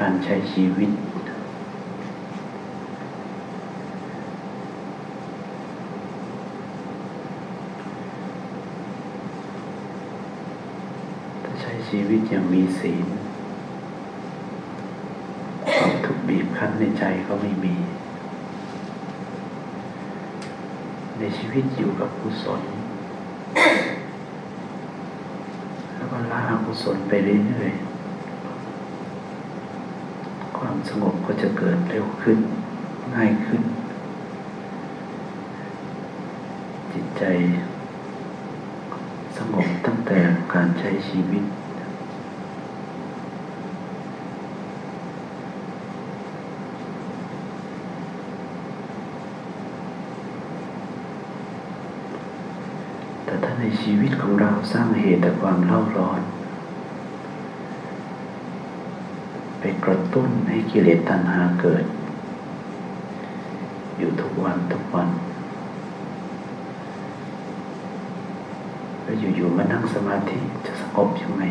การใช้ชีวิต ถ้าใช้ชีวิตอย่างมีศีลความถูกบีบคั้นในใจก็ไม่มี ในชีวิตอยู่กับกุศลแล้วก็ละอกุศลไปเรื่อยๆ สงบก็จะเกิดเร็วขึ้น ง่ายขึ้น จิตใจ สงบตั้งแต่การใช้ชีวิต แต่ถ้าในชีวิตของเราสร้างเหตุแต่ความเล่าร้อน ไปก ระตุ้นให้กิเลสตัณหาเกิด อยู่ทุกวันทุกวันแล้วอยู่ๆมานั่งสมาธิจะสงบยังไง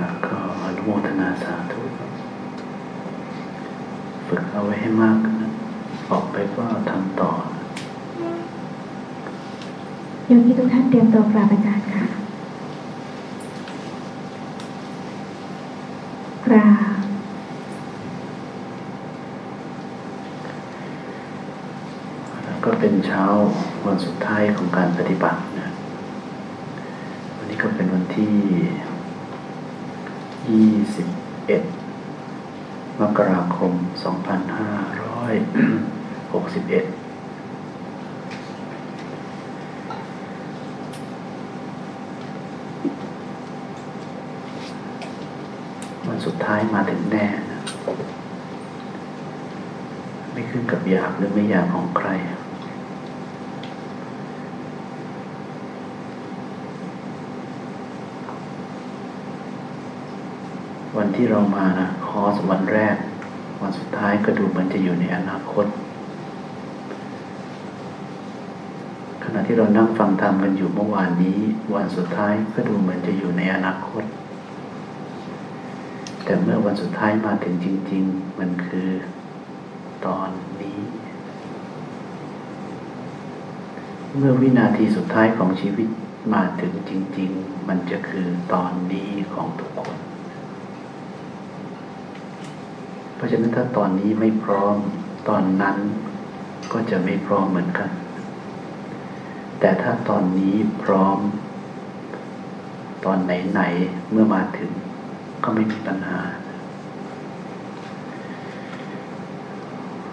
แล้วก็อนุโมทนาสาธุฝึกเอาไว้ให้มากออกไปก็ทำต่อโยมที่ทุกท่านเตรียมตัวกราบอาจารย์ค่ะ ก ราบก็เป็นเช้าวันสุดท้ายของการปฏิบัตินะ วันนี้ก็เป็นวันที่ 21 มกราคม 2561สุดท้ายมาถึงแน่นะไม่ขึ้นกับอยากหรือไม่อยากของใคร วันที่เรามานะคอสวันแรก วันสุดท้ายก็ดูมันจะอยู่ในอนาคต ขณะที่เรานั่งฟังธรรมกันอยู่เมื่อวานนี้ วันสุดท้ายก็ดูเหมือนจะอยู่ในอนาคต แต่เมื่อวันสุดท้ายมาถึงจริง ๆ มันคือตอนนี้ เมื่อวินาทีสุดท้ายของชีวิตมาถึงจริง ๆ มันจะคือตอนนี้ของทุกคน เพราะฉะนั้นถ้าตอนนี้ไม่พร้อมตอนนั้นก็จะไม่พร้อมเหมือนกัน แต่ถ้าตอนนี้พร้อม ตอนไหน ๆ เมื่อมาถึง ก็ไม่มีปัญหา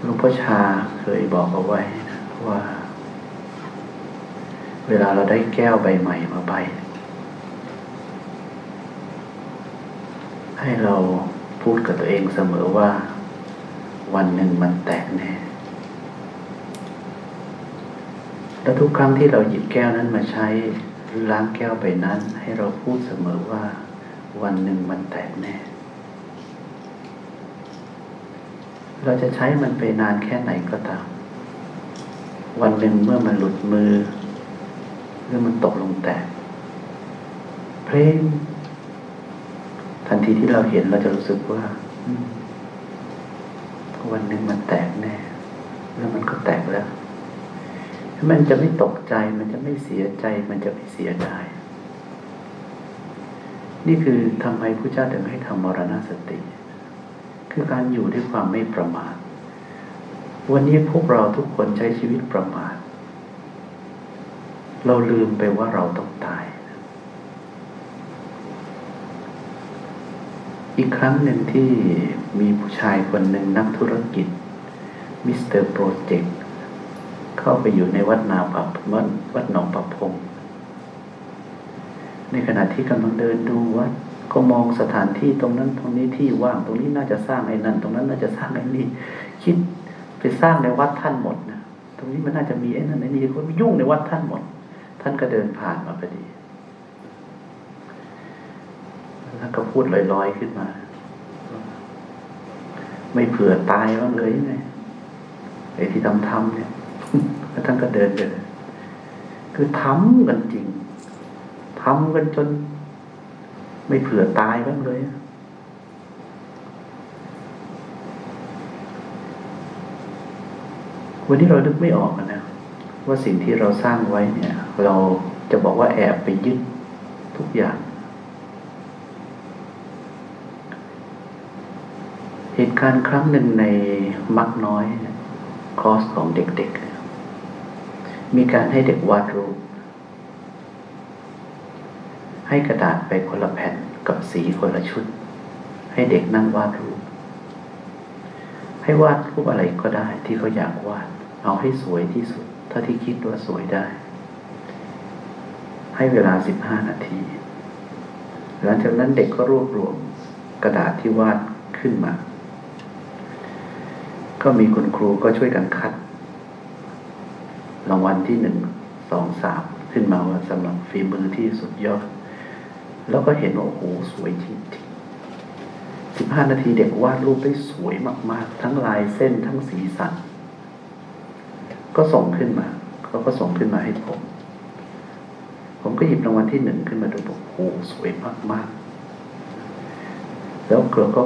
หลวงพ่อชาเคยบอกเอาไว้นะว่า เวลาเราได้แก้วใบใหม่มาใบ ให้เราพูดกับตัวเองเสมอว่า วันหนึ่งมันแตกแน่แล้วทุกครั้งที่เราหยิบแก้วนั้นมาใช้ล้างแก้วไปนั้น ให้เราพูดเสมอว่า วันหนึ่งมันแตกแน่ เราจะใช้มันไปนานแค่ไหนก็ตาม วันหนึ่งเมื่อมันหลุดมือ หรือมันตกลงแตก เพลง ทันทีที่เราเห็นเราจะรู้สึกว่า วันหนึ่งมันแตกแน่ แล้วมันก็แตกแล้ว มันจะไม่ตกใจ มันจะไม่เสียใจ มันจะไม่เสียดาย นี่คือทำไมพระเจ้าถึงให้ทำมรณสติ คือการอยู่ด้วยความไม่ประมาท วันนี้พวกเราทุกคนใช้ชีวิตประมาท เราลืมไปว่าเราต้องตาย อีกครั้งหนึ่งที่มีผู้ชายคนหนึ่งนักธุรกิจ Mister Project เข้าไปอยู่ในวัดนาป่าวัดวัดหนองป่าพง ในขณะที่กำลังเดินดูวัดก็มองสถานที่ตรงนั้นตรงนี้ที่ว่างตรงนี้น่าจะสร้างไอ้นั่น ตรงนั้นน่าจะสร้างไอ้นี่คิดไปสร้างในวัดท่านหมดนะตรงนี้มันน่าจะมีไอ้นั่นไอ้นี่คนยุ่งในวัดท่านหมด ท่านก็เดินผ่านมาพอดีแล้วก็พูดลอยๆขึ้นมา ไม่เผื่อตายบ้างเลยไงไอ้ที่ทำทำเนี่ยแล้วท่านก็เดินไปเลยคือทำกันจริง ทำกันจน ไม่เผื่อตายบ้างเลย วันนี้เราดึกไม่ออกนะว่าสิ่งที่เราสร้างไว้เนี่ย เราจะบอกว่าแอบไปยึดทุกอย่าง เหตุการณ์ครั้งหนึ่งในมักน้อยคอร์สของเด็กๆ มีการให้เด็กวาดรูป ให้กระดาษไปคนละแผ่นกับสีคนละชุด ให้เด็กนั่งวาดรูป ให้วาดรูปอะไรก็ได้ที่เขาอยากวาด เอาให้สวยที่สุดเท่าที่คิดว่าสวยได้ ให้เวลาสิบห้านาที หลังจากนั้นเด็กก็รวบรวมกระดาษที่วาดขึ้นมา ก็มีคุณครูก็ช่วยกันคัด รางวัลที่หนึ่งสองสามขึ้นมาว่าสำหรับฝีมือที่สุดยอด แล้วก็เห็นว่าโอ้โหสวยจริงๆสิบห้านาทีเด็กวาดรูปได้สวยมาก ๆ ทั้งลายเส้นทั้งสีสัน ก็ส่งขึ้นมาเขาก็ส่งขึ้นมาให้ผม ผมก็หยิบรางวัลที่หนึ่งขึ้นมาดูบอกโอ้สวยมาก ๆ แล้วเราก็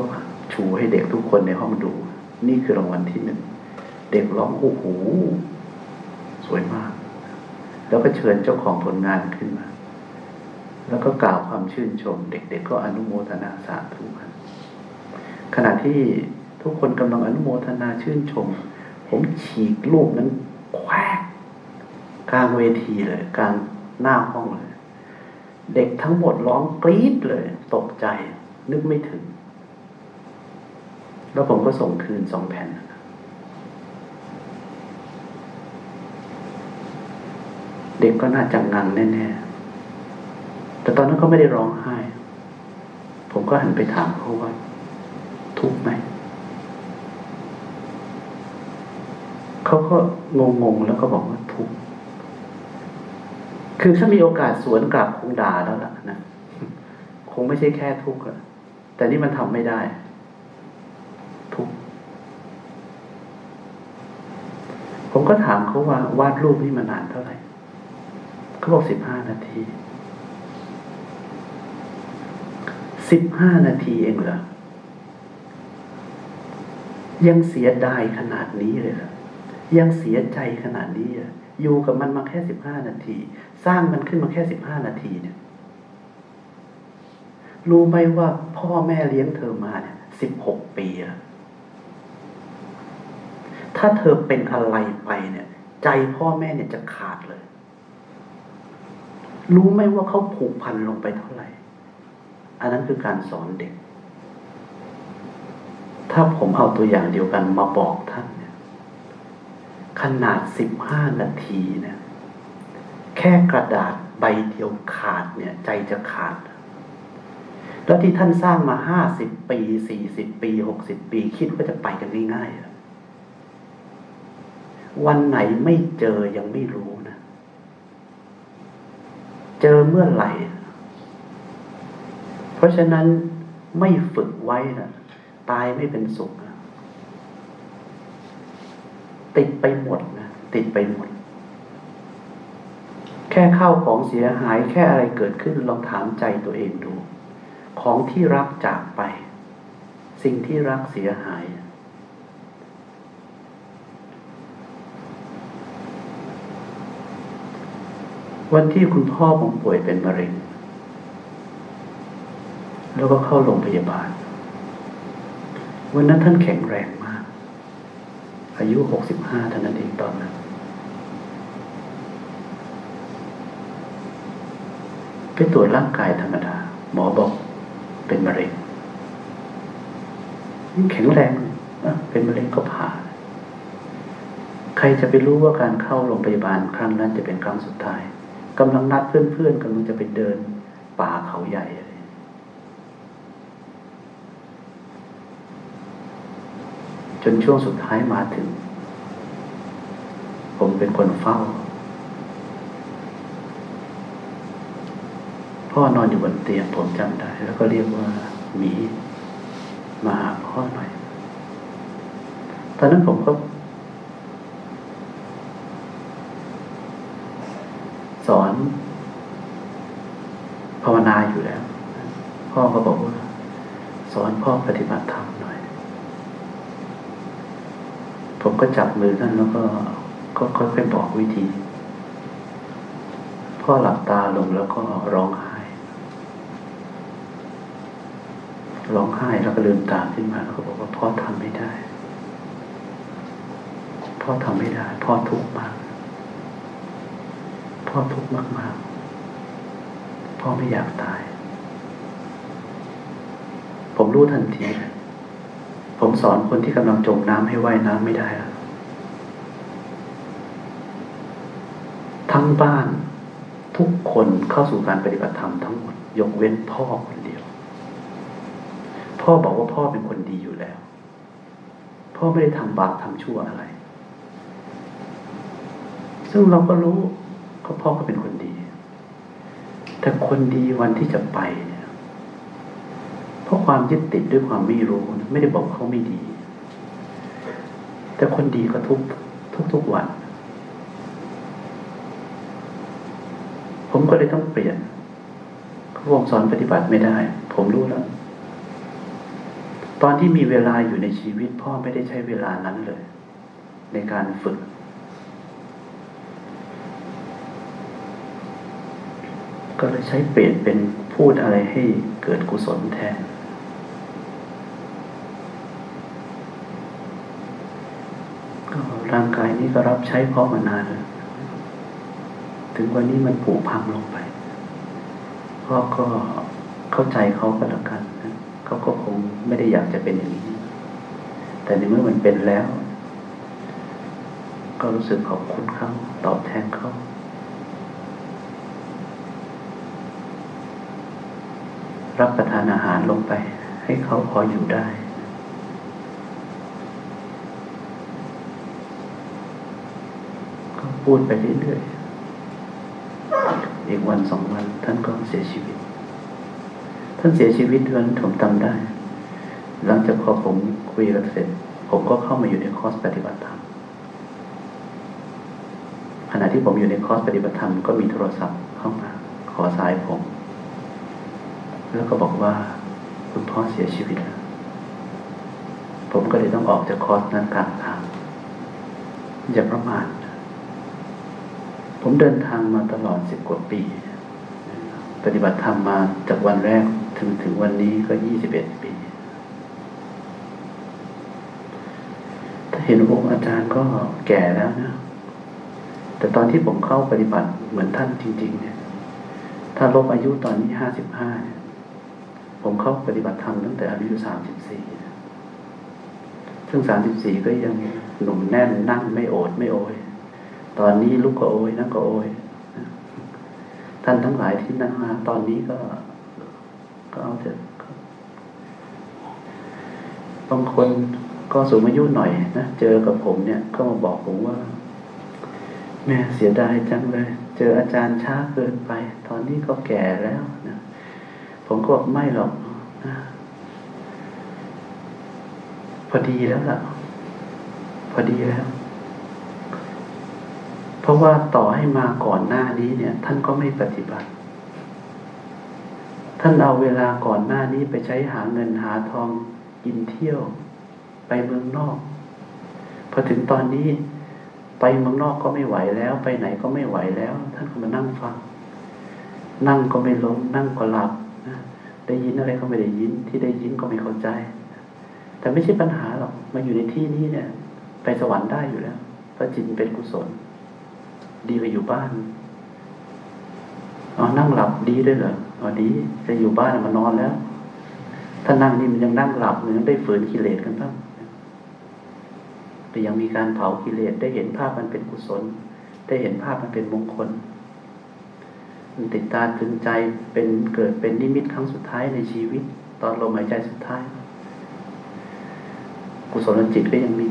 ชูให้เด็กทุกคนในห้องดู นี่คือรางวัลที่หนึ่งเด็กร้องโอ้โหสวยมาก แล้วก็เชิญเจ้าของผลงานขึ้นมา แล้วก็กล่าวความชื่นชม เด็ก ๆ ก็อนุโมทนาสาธุกันขณะที่ทุกคนกำลังอนุโมทนาชื่นชม ผมฉีกรูปนั้นแควกกลางเวทีเลยกลางหน้าห้องเลย เด็กทั้งหมดร้องกรี๊ดเลย ตกใจ นึกไม่ถึง แล้วผมก็ส่งคืนสองแผ่นเด็กก็น่าจังงังแน่ๆ แต่ตอนนั้นก็ไม่ได้ร้องไห้ ผมก็หันไปถามเขาว่า ทุกข์ไหม เขาก็งงๆแล้วก็บอกว่าทุกข์ คือถ้ามีโอกาสสวนกลับคงด่าแล้วล่ะนะ คงไม่ใช่แค่ทุกข์อะแต่นี่มันทำไม่ได้ ทุกผมก็ถามเขาว่าวาดรูปนี่มานานเท่าไหร่ เขาบอกสิบห้านาที สิบห้านาทีเองเหรอ ยังเสียดายขนาดนี้เลยเหรอยังเสียใจขนาดนี้อะอยู่กับมันมาแค่สิบห้านาที สร้างมันขึ้นมาแค่สิบห้านาทีเนี่ย รู้ไหมว่าพ่อแม่เลี้ยงเธอมาเนี่ยสิบหกปีอะถ้าเธอเป็นอะไรไปเนี่ย ใจพ่อแม่เนี่ยจะขาดเลย รู้ไหมว่าเขาผูกพันลงไปเท่าไหร่ อันนั้นคือการสอนเด็ก ถ้าผมเอาตัวอย่างเดียวกันมาบอกท่านเนี่ย ขนาดสิบห้านาทีเนี่ย แค่กระดาษใบเดียวขาดเนี่ย ใจจะขาด แล้วที่ท่านสร้างมาห้าสิบปีสี่สิบปีหกสิบปี คิดว่าจะไปกันง่ายๆวันไหนไม่เจอยังไม่รู้นะ เจอเมื่อไหร่ เพราะฉะนั้นไม่ฝึกไว้นะตายไม่เป็นสุขนะติดไปหมดนะติดไปหมด แค่เข้าของเสียหายแค่อะไรเกิดขึ้นลองถามใจตัวเองดู ของที่รักจากไป สิ่งที่รักเสียหาย วันที่คุณพ่อผมป่วยเป็นมะเร็ง แล้วก็เข้าโรงพยาบาล วันนั้นท่านแข็งแรงมาก อายุหกสิบห้าท่านนั้นเองตอนนั้น ไปตรวจร่างกายธรรมดา หมอบอกเป็นมะเร็งแข็งแรงเป็นมะเร็งก็ผ่า ใครจะไปรู้ว่าการเข้าโรงพยาบาลครั้งนั้นจะเป็นครั้งสุดท้ายกำลังนัดเพื่อนๆกำลังจะไปเดินป่าเขาใหญ่ จนช่วงสุดท้ายมาถึง ผมเป็นคนเฝ้า พ่อนอนอยู่บนเตียงผมจำได้ แล้วก็เรียกว่าหมีมาหาพ่อหน่อย ตอนนั้นผมก็สอนภาวนาอยู่แล้ว พ่อก็บอกว่า สอนพ่อปฏิบัติธรรมหน่อย ผมก็จับมือท่านแล้วก็ก็ค่อยๆบอกวิธี พ่อหลับตาลงแล้วก็ร้องไห้ ร้องไห้แล้วก็ลืมตาขึ้นมาแล้วก็บอกว่าพ่อทำไม่ได้ พ่อทำไม่ได้ พ่อทุกข์มาก พ่อทุกข์มากๆ พ่อไม่อยากตาย ผมรู้ทันที ผมสอนคนที่กำลังจมน้ำให้ว่ายน้ำไม่ได้แล้วทั้งบ้านทุกคนเข้าสู่การปฏิบัติธรรมทั้งหมด ยกเว้นพ่อคนเดียว พ่อบอกว่าพ่อเป็นคนดีอยู่แล้ว พ่อไม่ได้ทำบาปทำชั่วอะไร ซึ่งเราก็รู้ก็พ่อก็เป็นคนดี แต่คนดีวันที่จะไป เพราะความยึดติดด้วยความไม่รู้ ไม่ได้บอกเขาไม่ดี แต่คนดีก็ทุกทุกทุกวัน ผมก็เลยต้องเปลี่ยนวงสอนปฏิบัติไม่ได้ ผมรู้แล้ว ตอนที่มีเวลาอยู่ในชีวิต พ่อไม่ได้ใช้เวลานั้นเลย ในการฝึกก็เลยใช้เปลี่ยนเป็นพูดอะไรให้เกิดกุศลแทน ก็ ร่างกายนี้ก็รับใช้พ่อมานานแล้วถึงวันนี้มันผุพังลงไปพ่อก็เข้าใจเขาก็แล้วกันนะเขาก็คงไม่ได้อยากจะเป็นอย่างนี้ แต่ในเมื่อมันเป็นแล้ว ก็รู้สึกขอบคุณเขาตอบแทนเขารับประทานอาหารลงไป ให้เขาพออยู่ได้ ก็ พูดไปเรื่อยๆอีกวันสองวัน ท่านก็เสียชีวิต ท่านเสียชีวิตเดือนผมจำได้ หลังจากพอผมคุยกันเสร็จ ผมก็เข้ามาอยู่ในคอร์สปฏิบัติธรรมขณะที่ผมอยู่ในคอร์สปฏิบัติธรรมก็มีโทรศัพท์เข้ามา ขอสายผม แล้วก็บอกว่า คุณพ่อเสียชีวิตแล้วผมก็เลยต้องออกจากคอร์สนั้นกลางทางอย่าประมาท ผมเดินทางมาตลอดสิบกว่าปี ปฏิบัติธรรมมาจากวันแรกถึงถึงวันนี้ก็ยี่สิบเอ็ดปี ถ้าเห็นองค์อาจารย์ก็แก่แล้วนะ แต่ตอนที่ผมเข้าปฏิบัติเหมือนท่านจริง ๆ เนี่ย ถ้าลบอายุตอนนี้ห้าสิบห้าเนี่ยผมเข้าปฏิบัติธรรมตั้งแต่อายุสามสิบสี่ซึ่งสามสิบสี่ก็ยังหนุ่มแน่นนั่งไม่โอดไม่โอย ตอนนี้ลุกก็โอยนั่งก็โอยท่านทั้งหลายที่นั่งมา ตอนนี้ก็ ก็เอาเถอะบางคนก็สูงอายุหน่อยนะเจอกับผมเนี่ย ก็มาบอกผมว่า แม่เสียดายจังเลย เจออาจารย์ช้าเกินไป ตอนนี้ก็แก่แล้วนะผมก็บอกไม่หรอกนะพอดีแล้วล่ะ พอดีแล้ว ราะว่าต่อให้มาก่อนหน้านี้เนี่ย ท่านก็ไม่ปฏิบัติ ท่านเอาเวลาก่อนหน้านี้ไปใช้หาเงินหาทองกินเที่ยว ไปเมืองนอก พอถึงตอนนี้ไปเมืองนอกก็ไม่ไหวแล้ว ไปไหนก็ไม่ไหวแล้ว ท่านก็มานั่งฟัง นั่งก็ไม่ล้มนั่งก็หลับนะได้ยินอะไรก็ไม่ได้ยิน ที่ได้ยินก็ไม่เข้าใจ แต่ไม่ใช่ปัญหาหรอกมาอยู่ในที่นี้เนี่ย ไปสวรรค์ได้อยู่แล้วเพราะจิตเป็นกุศล ดีไปอยู่บ้านอ๋อนั่งหลับดีด้วยเหรออ๋อดีจะอยู่บ้านมานอนแล้ว ถ้านั่งนี่มันยังนั่งหลับมันยังได้ฝืนกิเลสกันบ้างแต่ยังมีการเผากิเลสได้เห็นภาพมันเป็นกุศล ได้เห็นภาพมันเป็นมงคลมันติดตาตึงใจเป็นเกิดเป็นนิมิตครั้งสุดท้ายในชีวิต ตอนลมหายใจสุดท้าย กุศลจิตก็ยังมี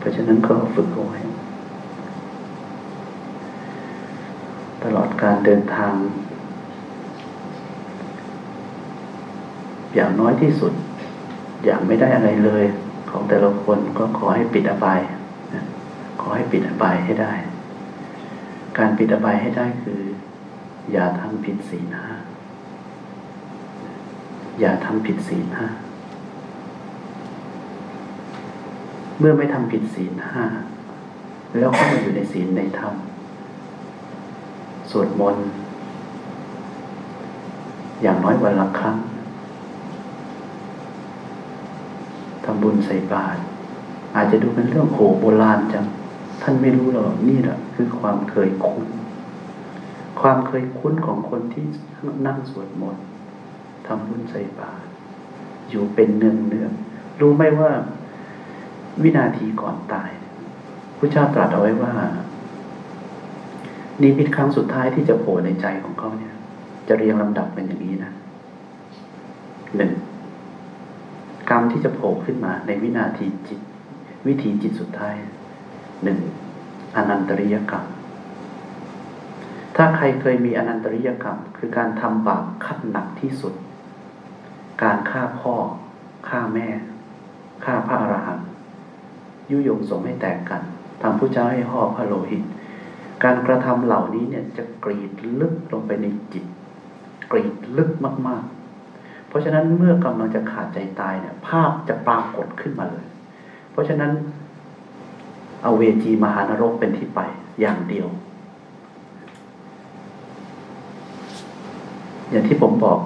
เพราะฉะนั้นก็ฝึกเอาไว้ ตลอดการเดินทาง อย่างน้อยที่สุด อย่างไม่ได้อะไรเลย ของแต่ละคนก็ขอให้ปิดอบายขอให้ปิดอบายให้ได้ การปิดอบายให้ได้คือ อย่าทำผิดศีลห้าอย่าทำผิดศีลห้า เมื่อไม่ทำผิดศีลห้าแล้วเข้ามาอยู่ในศีลในธรรมสวดมนต์อย่างน้อยวันละครั้งทำบุญใส่บาตรอาจจะดูเป็นเรื่องโหโบราณจัง ท่านไม่รู้หรอกนี่แหละคือความเคยคุ้น ความเคยคุ้นของคนที่นั่งสวดมนต์ทำบุญใส่บาตรอยู่เป็นเนืองเนืองรู้ไหมว่า วินาทีก่อนตายพระเจ้าตรัสเอาไว้ว่านิมิตครั้งสุดท้ายที่จะโผล่ในใจของเขาเนี่ย จะเรียงลำดับเป็นอย่างนี้นะหนึ่งกรรมที่จะโผล่ขึ้นมาในวินาทีจิต วิธีจิตสุดท้ายหนึ่งอนันตริยกรรม ถ้าใครเคยมีอนันตริยกรรม คือการทำบาปขั้นหนักที่สุด การฆ่าพ่อฆ่าแม่ฆ่าพระ ยุยงสมให้แตกกันทำผู้เจ้าให้ห่อพระโลหิต การกระทำเหล่านี้เนี่ยจะกรีดลึกลงไปในจิต กรีดลึกมาก ๆ เพราะฉะนั้นเมื่อกำลังจะขาดใจตายเนี่ย ภาพจะปรากฏขึ้นมาเลย เพราะฉะนั้นเอาเวจีมหานรกเป็นที่ไปอย่างเดียว อย่างที่ผมบอก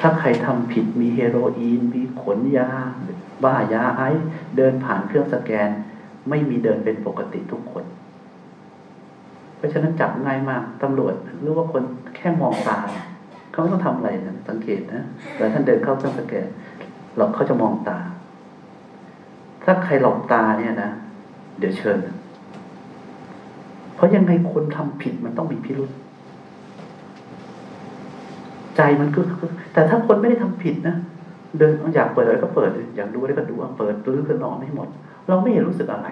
ถ้าใครทำผิดมีเฮโรอีน มีขนยา บ้ายาไอเดินผ่านเครื่องสแกน ไม่มีเดินเป็นปกติทุกคน เพราะฉะนั้นจับง่ายมากตำรวจหรือว่าคนแค่มองตาเขาไม่ต้องทำอะไรนะสังเกตนะแต่ท่านเดินเข้าเครื่องสแกนหลอกเขาจะมองตา ถ้าใครหลอกตาเนี่ยนะเดี๋ยวเชิญ เพราะยังไงคนทำผิดมันต้องมีพิรุษ ใจมันก็แต่ถ้าคนไม่ได้ทำผิดนะเดินอยากเปิดอะไรก็เปิด อยากดูอะไรก็ดูเปิดรื้อขึ้นนอนให้หมด เราไม่เห็นรู้สึกอะไร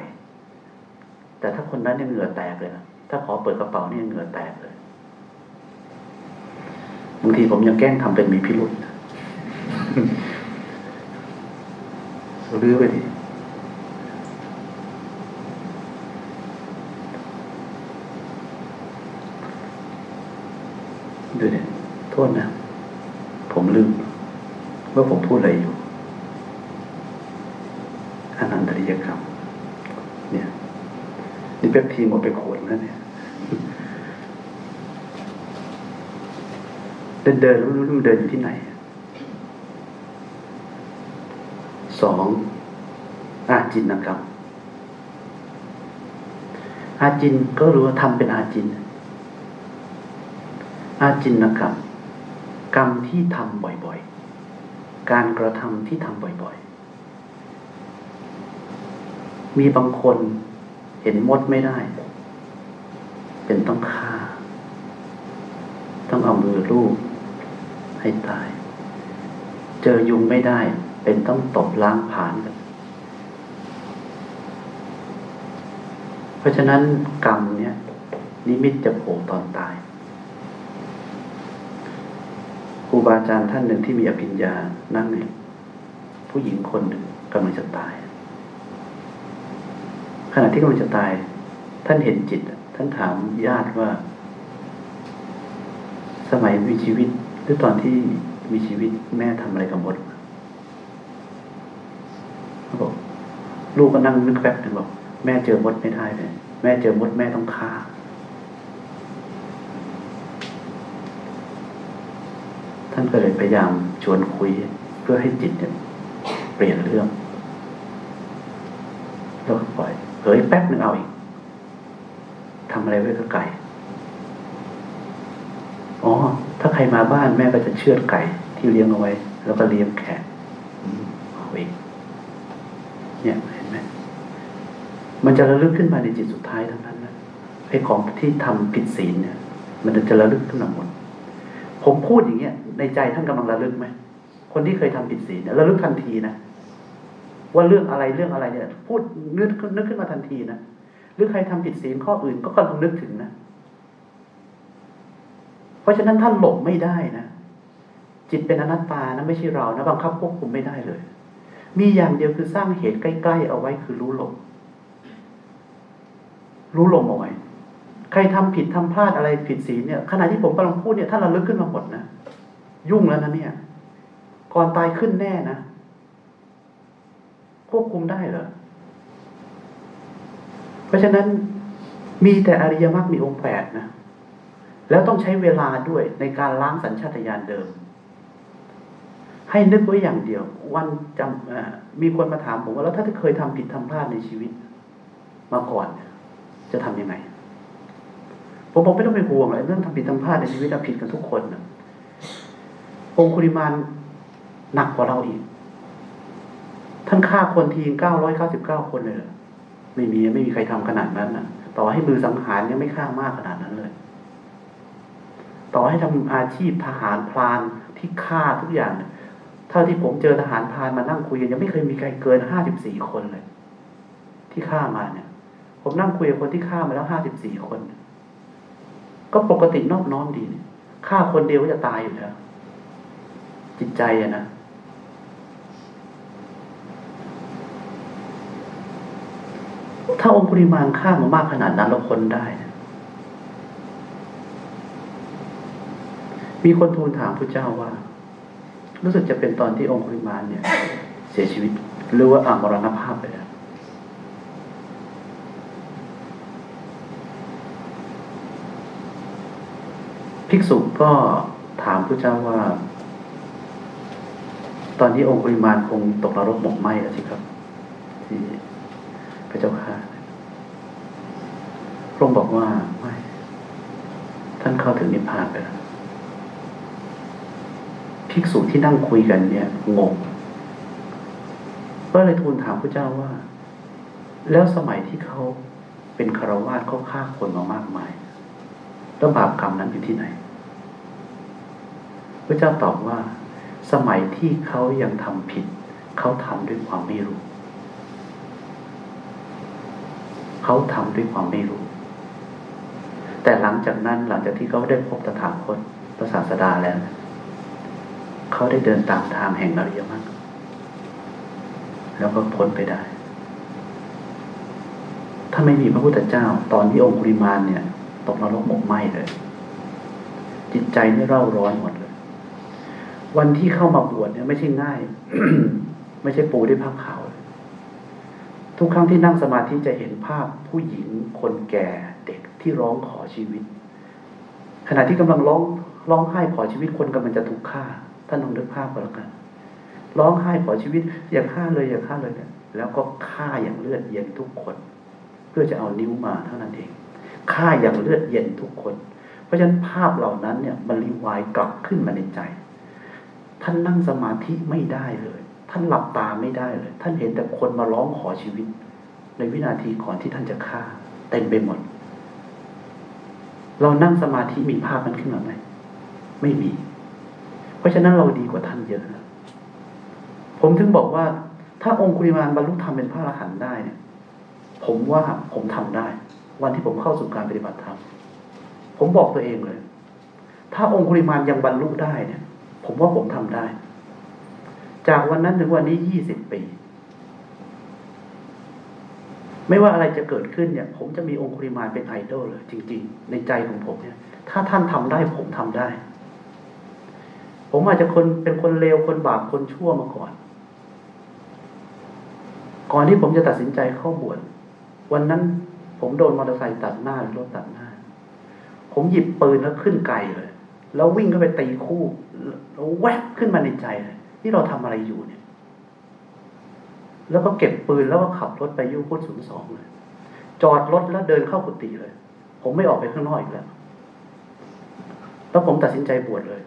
แต่ถ้าคนนั้นเนี่ยเหงื่อแตกเลยนะถ้าขอเปิดกระเป๋านี่เหงื่อแตกเลยบางทีผมยังแกล้งทำเป็นมีพิรุษรื้อไปดิดูเนี่ยโทษนะ ว่าผมพูดอะไรอยู่อนันตริยกรรม เนี่ย นี่เป๊ปทีหมดไปขวดแล้วเนี่ยเดินเดินรู้รู้เดินอยู่ที่ไหนสองอาจินนะครับ อาจินก็รู้ว่าทำเป็นอาจิน อาจินนะครับ กรรมที่ทำบ่อยๆ การกระทำที่ทำบ่อยๆ มีบางคนเห็นมดไม่ได้ เป็นต้องฆ่า ต้องเอามือลูบให้ตาย เจอยุงไม่ได้ เป็นต้องตบล้างผ่านกันเพราะฉะนั้นกรรมเนี่ยนิมิตจะโผล่ตอนตายครูบาอาจารย์ท่านหนึ่งที่มีอภิญญานั่งเนี่ยผู้หญิงคนหนึ่งกำลังจะตาย ขณะที่กำลังจะตาย ท่านเห็นจิต ท่านถามญาติว่า สมัยมีชีวิตหรือตอนที่มีชีวิตแม่ทำอะไรกับมดเขาบอกลูกก็นั่งนึกแป๊บหนึ่งบอก แม่เจอมดไม่ได้เลยแม่เจอมดแม่ต้องฆ่า ท่านก็เลยพยายามชวนคุย เพื่อให้จิตเนี่ยเปลี่ยนเรื่องแล้วปล่อยเผยแป๊บหนึ่งเอาอีกทำอะไรไว้กับไก่อ๋อ ถ้าใครมาบ้านแม่ก็จะเชือดไก่ที่เลี้ยงเอาไว้ แล้วก็เลี้ยงแขกเอาเองเนี่ยเห็นไหมมันจะระลึกขึ้นมาในจิตสุดท้ายทั้งนั้นนะไอ้ของที่ทำผิดศีลเนี่ย มันจะระลึกขึ้นมาหมด ผมพูดอย่างเงี้ยในใจท่านกำลังระลึกไหมคนที่เคยทำผิดศีลเนี่ยระลึกทันทีนะว่าเรื่องอะไรเรื่องอะไรเนี่ย พูดนึกนึกขึ้นมาทันทีนะหรือใครทำผิดศีลข้ออื่นก็กำลังนึกถึงนะ เพราะฉะนั้นท่านหลบไม่ได้นะจิตเป็นอนัตตานะไม่ใช่เรานะบังคับควบคุมไม่ได้เลย มีอย่างเดียวคือสร้างเหตุใกล้ๆเอาไว้คือรู้ลมรู้ลมเอาไว้ ใครทำผิดทำพลาดอะไรผิดศีลเนี่ยขณะที่ผมกำลังพูดเนี่ยท่านระลึกขึ้นมาหมดนะยุ่งแล้วนะเนี่ย ก่อนตายขึ้นแน่นะควบคุมได้เหรอเพราะฉะนั้นมีแต่อริยมรรคมีองค์แปดนะ แล้วต้องใช้เวลาด้วยในการล้างสัญชาตญาณเดิม ให้นึกไว้อย่างเดียว วันจำมีคนมาถามผมว่าแล้วถ้าเคยทำผิดทำพลาดในชีวิต มาก่อน จะทำยังไง ผมบอกไม่ต้องไปห่วงเลยเรื่องทำผิดทำพลาดในชีวิตเราผิดกันทุกคนนะองคุริมานหนักกว่าเราอีก ท่านฆ่าคนทีเก้าร้อยเก้าสิบเก้าคนเลยเหรอไม่มีไม่มีใครทำขนาดนั้นนะต่อให้มือสังหารยังไม่ฆ่ามากขนาดนั้นเลย ต่อให้ทำอาชีพทหารพลานที่ฆ่าทุกอย่างเท่าที่ผมเจอทหารพลานมานั่งคุยกันยังไม่เคยมีใครเกินห้าสิบสี่คนเลย ที่ฆ่ามาเนี่ย ผมนั่งคุยกับคนที่ฆ่ามาแล้วห้าสิบสี่คน ก็ปกตินอบน้อมดีเนี่ยฆ่าคนเดียวก็จะตายอยู่แล้ว จิตใจอะนะถ้าองค์ปริมาณค่ามามากขนาดนั้นเราคนได้ มีคนทูลถามพระเจ้าว่า รู้สึกจะเป็นตอนที่องค์ปริมาณเนี่ย เสียชีวิตหรือว่าอามรณภาพไปแล้ว ภิกษุก็ถามพระเจ้าว่า ตอนนี้องค์ปริมาณคงตกนรกหมกไหมแล้วสิครับ ที่พระเจ้าค่ะพระองค์บอกว่าไม่ท่านเข้าถึงนิพพานไปแล้วภิกษุที่นั่งคุยกันเนี่ยงงก็เลยทูลถามพระเจ้าว่า แล้วสมัยที่เขาเป็นคารวาสเขาฆ่าคนมามากมาย แล้วบาปกรรมนั้นอยู่ที่ไหนพระเจ้าตอบว่า สมัยที่เขายังทำผิด เขาทำด้วยความไม่รู้ เขาทำด้วยความไม่รู้ แต่หลังจากนั้นหลังจากที่เขาได้พบตถาคตพระศาสดาแล้ว เขาได้เดินตามทางแห่งอริยมรรคแล้วก็พ้นไปได้ ถ้าไม่มีพระพุทธเจ้า ตอนที่องคุริมานเนี่ย ตกนรกหมกไหมเลย จิตใจนี่เร่าร้อนหมดเลย วันที่เข้ามาบวชเนี่ย ไม่ใช่ง่าย ไม่ใช่ปูด้วยผ้าขาวทุกครั้งที่นั่งสมาธิจะเห็นภาพผู้หญิงคนแก่เด็กที่ร้องขอชีวิต ขณะที่กำลังร้องร้องไห้ขอชีวิตคนกำลังจะถูกฆ่าท่านลองนึกภาพก็แล้วกัน ร้องไห้ขอชีวิต อย่าฆ่าเลยอย่าฆ่าเลยเนี่ยแล้วก็ฆ่าอย่างเลือดเย็นทุกคน เพื่อจะเอานิ้วมาเท่านั้นเอง ฆ่าอย่างเลือดเย็นทุกคน เพราะฉะนั้นภาพเหล่านั้นเนี่ยมันรีวายกลับขึ้นมาในใจ ท่านนั่งสมาธิไม่ได้เลย ท่านหลับตาไม่ได้เลย ท่านเห็นแต่คนมาร้องขอชีวิต ในวินาทีก่อนที่ท่านจะฆ่าเต็มไปหมด เรานั่งสมาธิมีภาพมันขึ้นมาไหมไม่มี เพราะฉะนั้นเราดีกว่าท่านเยอะนะผมถึงบอกว่า ถ้าองคุริมานบรรลุธรรมเป็นพระอรหันต์ได้เนี่ย ผมว่าผมทำได้ วันที่ผมเข้าสู่การปฏิบัติธรรมผมบอกตัวเองเลย ถ้าองคุริมานยังบรรลุได้เนี่ย ผมว่าผมทำได้ จากวันนั้นถึงวันนี้ยี่สิบปี ไม่ว่าอะไรจะเกิดขึ้นเนี่ย ผมจะมีองคุริมานเป็นไอดอลเลย จริง ๆ ในใจของผมเนี่ย ถ้าท่านทำได้ผมทำได้ ผมอาจจะคนเป็นคนเลวคนบาปคนชั่วมาก่อน ก่อนที่ผมจะตัดสินใจเข้าบวชวันนั้น ผมโดนมอเตอร์ไซค์ตัดหน้ารถตัดหน้า ผมหยิบปืนแล้วขึ้นไกลเลย แล้ววิ่งเข้าไปตีคู่แล้วแวบขึ้นมาในใจเลยนี่เราทำอะไรอยู่เนี่ย แล้วก็เก็บปืนแล้วก็ขับรถไปยุพุทธศูนย์สองเลย จอดรถแล้วเดินเข้ากุฏิเลย ผมไม่ออกไปข้างนอกอีกแล้ว แล้วผมตัดสินใจบวชเลย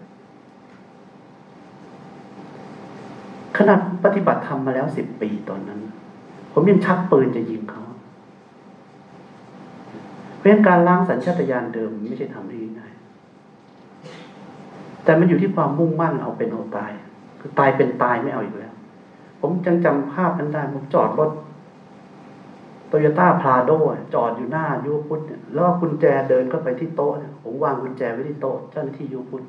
ขนาดปฏิบัติธรรมมาแล้วสิบปีตอนนั้น ผมยังชักปืนจะยิงเขา เพราะการล้างสัญชาตญาณเดิมไม่ใช่ทำได้ง่ายแต่มันอยู่ที่ความมุ่งมั่นเอาเป็นเอาตาย คือตายเป็นตายไม่เอาอีกแล้ว ผมจังจำภาพนั้นได้ผมจอดรถโตโยต้าพาโดจอดอยู่หน้ายูพุทธแล้วกุญแจเดินเข้าไปที่โต๊ะผมวางกุญแจไว้ที่โต๊ะเจ้าหน้าที่ยูพุทธ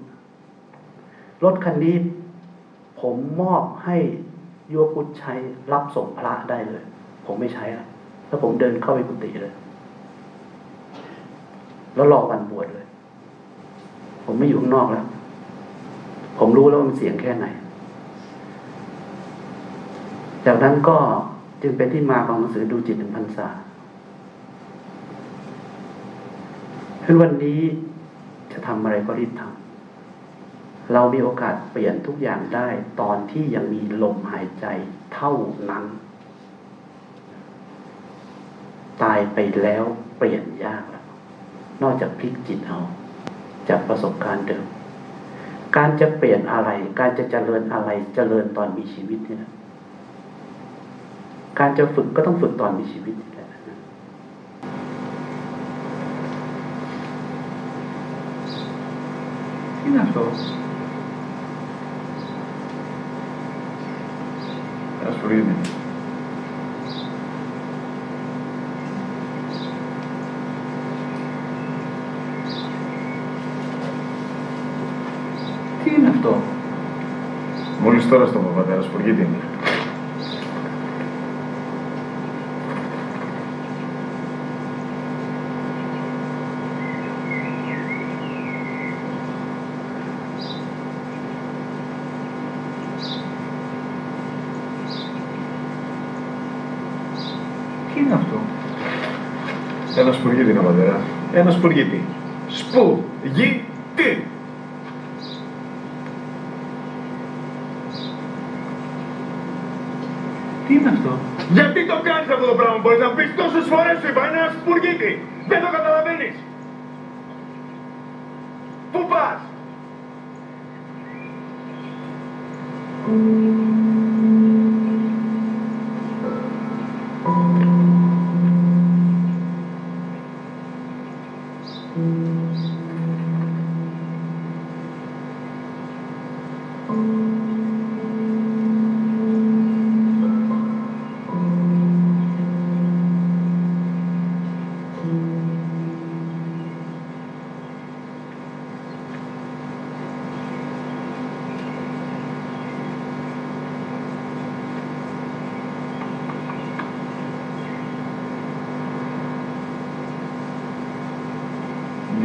รถคันนี้ผมมอบให้ยูพุทธใช้รับส่งพระได้เลย ผมไม่ใช้แล้วแล้วผมเดินเข้าไปกุฏิเลย แล้วรอวันบวชเลย ผมไม่อยู่ข้างนอกแล้ว ผมรู้แล้วว่ามันเสียงแค่ไหน จากนั้นก็จึงเป็นที่มาของหนังสือดูจิตหนึ่งพันษาเพราะวันนี้จะทำอะไรก็รีบทำเรามีโอกาสเปลี่ยนทุกอย่างได้ตอนที่ยังมีลมหายใจเท่านั้น ตายไปแล้วเปลี่ยนยาก นอกจากพลิกจิตเอา จากประสบการณ์เดิม การจะเปลี่ยนอะไร การจะเจริญอะไร เจริญตอนมีชีวิตเนี่ย การจะฝึกก็ต้องฝึกตอนมีชีวิตนี่แหละที่นัก αυτό. Μόλις τώρα στο πατέρας σου, την. Τι είναι αυτό; Ένας σπουργίτη είναι πατέρας. Ένας σπουργίτη. Σπου, γη, τι. Τι είναι αυτό. Γιατί το κάνεις αυτό το πράγμα, μπορείς να πεις τόσες φορές σου είπα, είναι ένα σπουργίτη. Δεν το καταλαβαίνεις. Πού πας.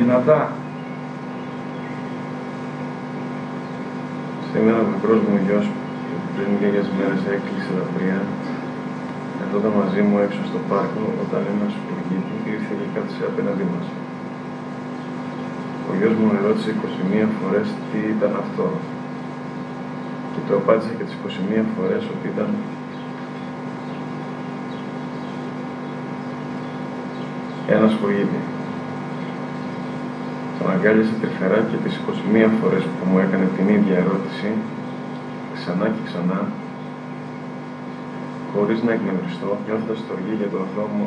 δυνατά. Σήμερα ο μικρός μου γιος πριν λίγες μέρες έκλεισε τα τρία καθόταν μαζί μου έξω στο πάρκο όταν ένας σπουργίτη ήρθε και κάθισε απέναντί μας. Ο γιος μου με ρώτησε 21 φορές τι ήταν αυτό και το απάντησε και τις 21 φορές ότι ήταν ένας σπουργίτη. Τον αγκάλιασε τρυφερά και τις 21 φορές που μου έκανε την ίδια ερώτηση, ξανά και ξανά, χωρίς να εκνευριστώ, νιώθοντας στοργή για το αθώο μου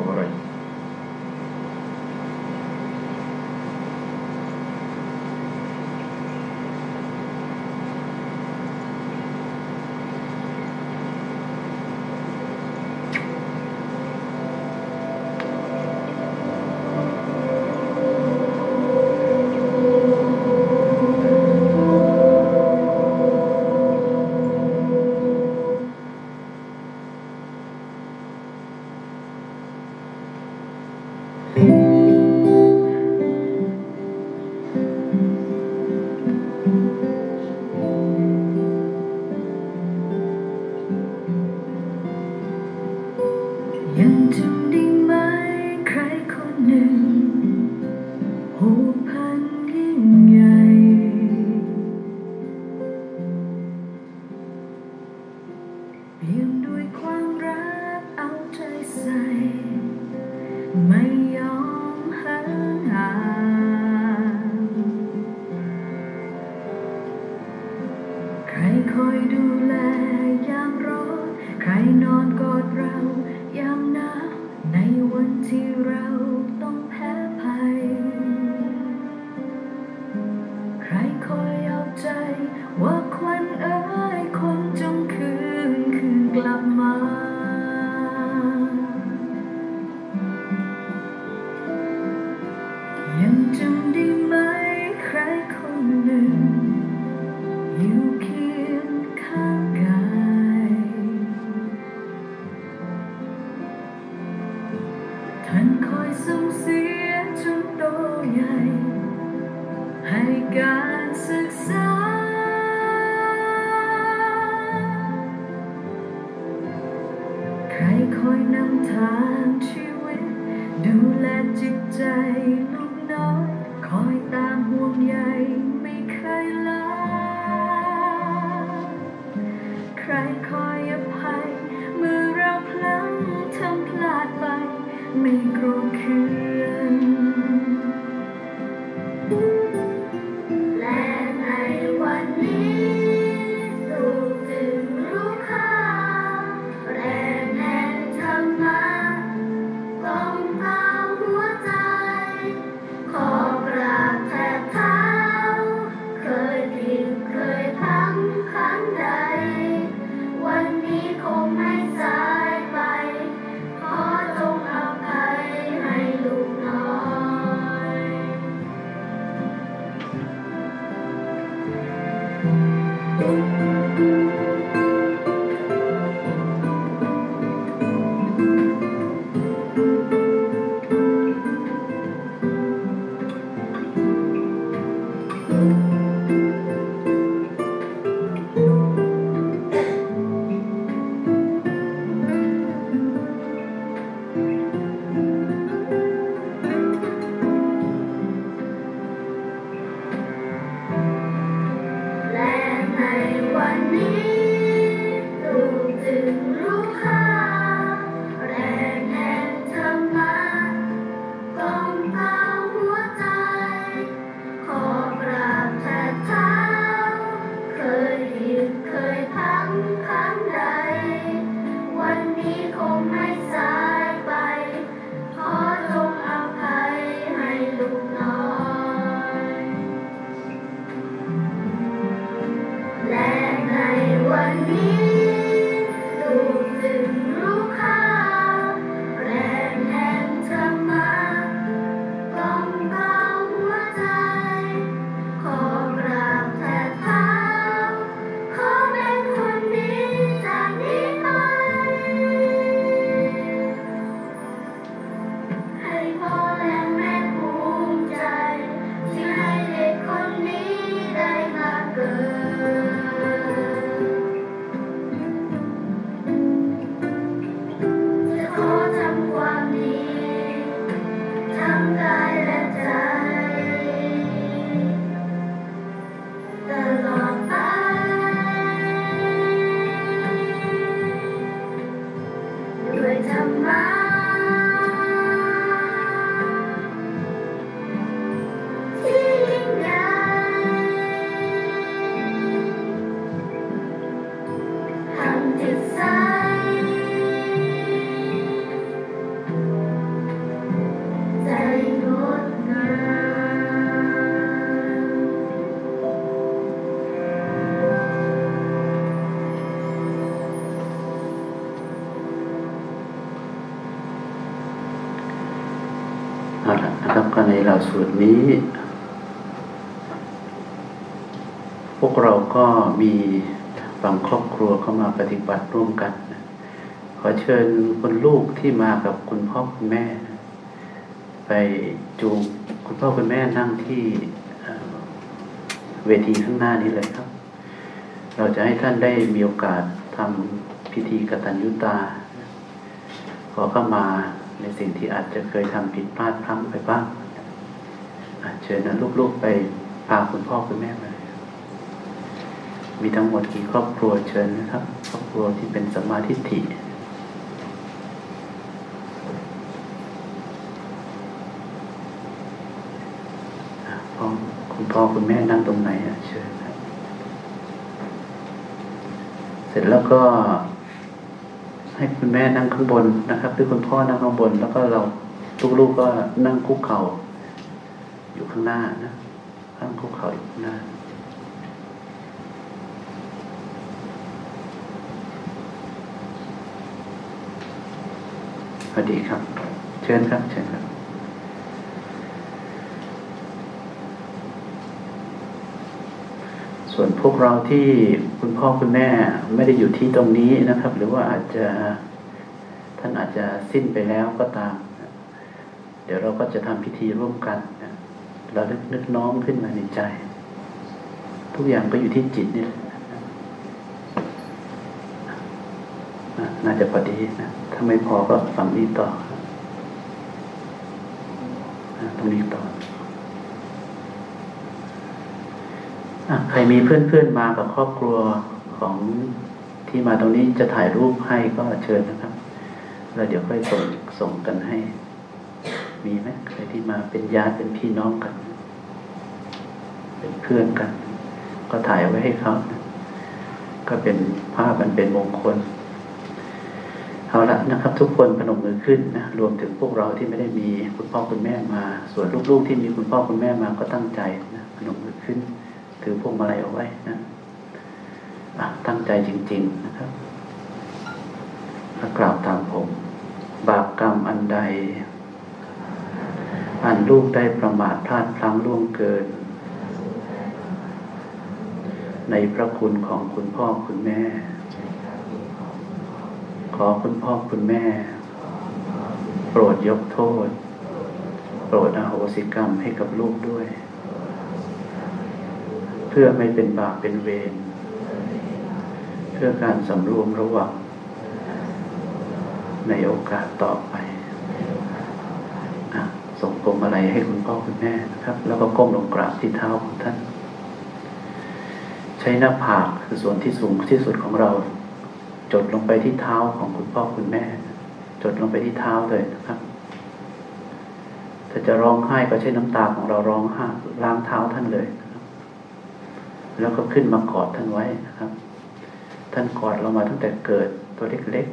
อยส่งเสียจนโตใหญ่ ให้การศึกษา ใครคอยนำทางชีวิต ดูแลจิตใจ ร่วมกันขอเชิญคนลูกที่มากับคุณพ่อคุณแม่ ไปจูงคุณพ่อคุณแม่นั่งที่เวทีข้างหน้านี้เลยครับ เราจะให้ท่านได้มีโอกาสทำพิธีกตัญญูตา ขอเข้ามาในสิ่งที่อาจจะเคยทำผิดพลาดพลั้งไปบ้างเชิญนะลูกๆไปพาคุณพ่อคุณแม่มาเลยมีทั้งหมดกี่ครอบครัวเชิญนะครับ ครอบครัวที่เป็นสมาธิฐิคุณพ่อคุณแม่นั่งตรงไหนอะเชิญเสร็จแล้วก็ให้คุณแม่นั่งข้างบนนะครับหรือคุณพ่อนั่งข้างบน แล้วก็เราลูกๆก็นั่งคุกเข่าอยู่ข้างหน้านะนั่งคุกเข่าอยู่ข้างหน้า สวัสดีครับ เชิญครับ เชิญครับ ส่วนพวกเราที่คุณพ่อคุณแม่ไม่ได้อยู่ที่ตรงนี้นะครับ หรือว่าอาจจะท่านอาจจะสิ้นไปแล้วก็ตาม เดี๋ยวเราก็จะทำพิธีร่วมกันเราลึกนึกน้อมขึ้นมาในใจ ทุกอย่างก็อยู่ที่จิตนี่แหละ น่าจะพอดีนะถ้าไม่พอก็ฝั่งนี้ต่อตรงนี้ต่ออใครมีเพื่อนๆมากับครอบครัวของที่มาตรงนี้จะถ่ายรูปให้ก็เชิญนะครับแล้วเดี๋ยวค่อยส่งส่งกันให้ มีไหมใครที่มาเป็นญาติเป็นพี่น้องกัน เป็นเพื่อนกัน ก็ถ่ายไว้ให้เขาก็เป็นภาพมันเป็นมงคล เอาละนะครับ ทุกคนพนมมือขึ้นนะรวมถึงพวกเราที่ไม่ได้มีคุณพ่อคุณแม่มา ส่วนลูกๆที่มีคุณพ่อคุณแม่มาก็ตั้งใจนะพนมมือขึ้น ถือพวงมาลัยเอาไว้นะตั้งใจจริง ๆนะครับกล่าวตามผม บาปกรรมอันใด อันลูกได้ประมาทพลาดพลั้งล่วงเกิน ในพระคุณของคุณพ่อคุณแม่ ขอคุณพ่อคุณแม่ โปรดยกโทษ โปรดอโหสิกรรมให้กับลูกด้วย เพื่อไม่เป็นบาปเป็นเวรเพื่อการสำรวมระหว่างในโอกาสต่อไปส่งกลมอะไรให้คุณพ่อคุณแม่นะครับ แล้วก็ก้มลงกราบที่เท้าของท่าน ใช้หน้าผากคือส่วนที่สูงที่สุดของเรา จดลงไปที่เท้าของคุณพ่อคุณแม่ จดลงไปที่เท้าเลยนะครับ ถ้าจะร้องไห้ก็ใช้น้ำตาของเราร้องไห้ล้างเท้าท่านเลยนะครับ แล้วก็ขึ้นมากอดท่านไว้นะครับ ท่านกอดเรามาตั้งแต่เกิดตัวเล็ก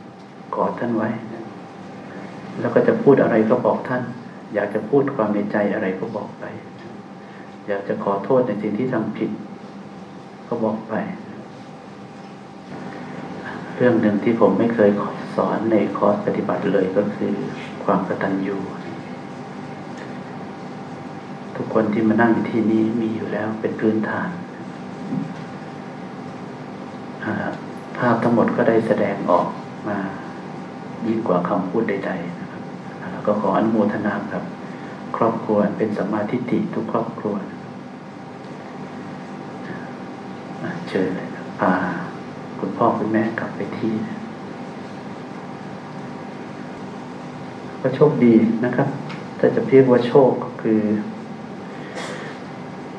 ๆกอดท่านไว้ แล้วก็จะพูดอะไรก็บอกท่าน อยากจะพูดความในใจอะไรก็บอกไป อยากจะขอโทษในสิ่งที่ทำผิด ก็บอกไป รื่องหนึ่งที่ผมไม่เคยสอนในคอร์สปฏิบัติเลยก็คือความกตัญญูทุกคนที่มานั่งอยู่ที่นี้มีอยู่แล้วเป็นพื้นฐาน ภาพทั้งหมดก็ได้แสดงออกมายิ่งกว่าคำพูดใดๆนะครับแล้วก็ขออนุโมทนาครับ ครอบครัวเป็นสมาธิิทุกครอบครัวเชิญเลยครับพา พ่อคุณแม่กลับไปที่ ก็โชคดีนะครับ ถ้าจะเรียกว่าโชคก็คือ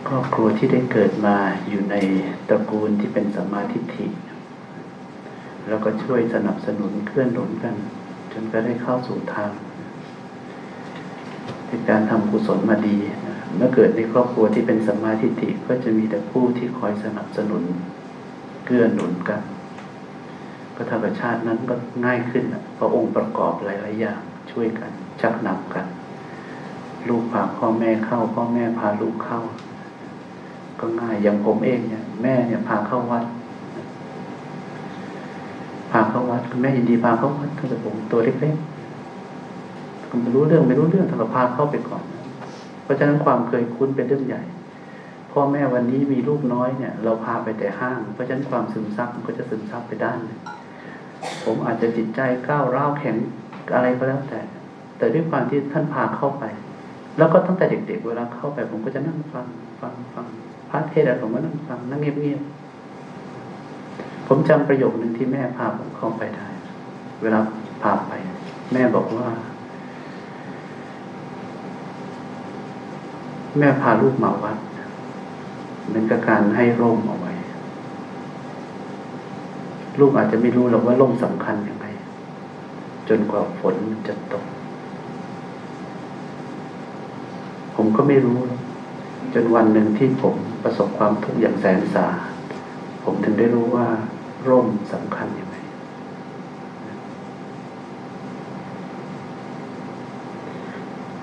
ครอบครัวที่ได้เกิดมาอยู่ในตระกูลที่เป็นสมาธิฐิแล้วก็ช่วยสนับสนุนเคลื่อนหนุนกัน จนก็ได้เข้าสู่ทางเป็นการทำกุศลมาดี เมื่อเกิดในครอบครัวที่เป็นสัมมาทิฏฐิก็จะมีแต่ผู้ที่คอยสนับสนุนเกื้อหนุนกัน ก็ธรรมชาตินั้นก็ง่ายขึ้นเพราะองค์ประกอบหลาย ๆ อย่างช่วยกัน ชักนำกัน ลูกพาพ่อแม่เข้า พ่อแม่พาลูกเข้า ก็ง่ายอย่างผมเองเนี่ย แม่เนี่ยพาเข้าวัดพาเข้าวัดแม่ยินดีพาเข้าวัดตั้งแต่ผมตัวเล็กๆคุณไม่รู้เรื่องไม่รู้เรื่องแต่ก็พาเข้าไปก่อน เพราะฉะนั้นความเคยคุ้นเป็นเรื่องใหญ่พ่อแม่วันนี้มีลูกน้อยเนี่ย เราพาไปแต่ห้าง เพราะฉะนั้นความซึมซับมันก็จะซึมซับไปด้าน ผมอาจจะจิตใจก้าวร้าวแข็งอะไรก็แล้วแต่ แต่ด้วยความที่ท่านพาเข้าไป แล้วก็ตั้งแต่เด็ก ๆ เวลาเข้าไป ผมก็จะนั่งฟังฟังฟังพระเทศน์ผมก็นั่งฟังนั่งเงียบๆผมจำประโยคหนึ่งที่แม่พาผมเข้าไปได้ เวลาพาไป แม่บอกว่า แม่พาลูกมาวัดเหมือนกับการให้ร่มเอา ลูกอาจจะไม่รู้หรอกว่าร่มสำคัญยังไงจนกว่าฝนจะตก ผมก็ไม่รู้ จนวันหนึ่งที่ผมประสบความทุกข์อย่างแสนสาผมถึงได้รู้ว่า ร่มสำคัญยังไง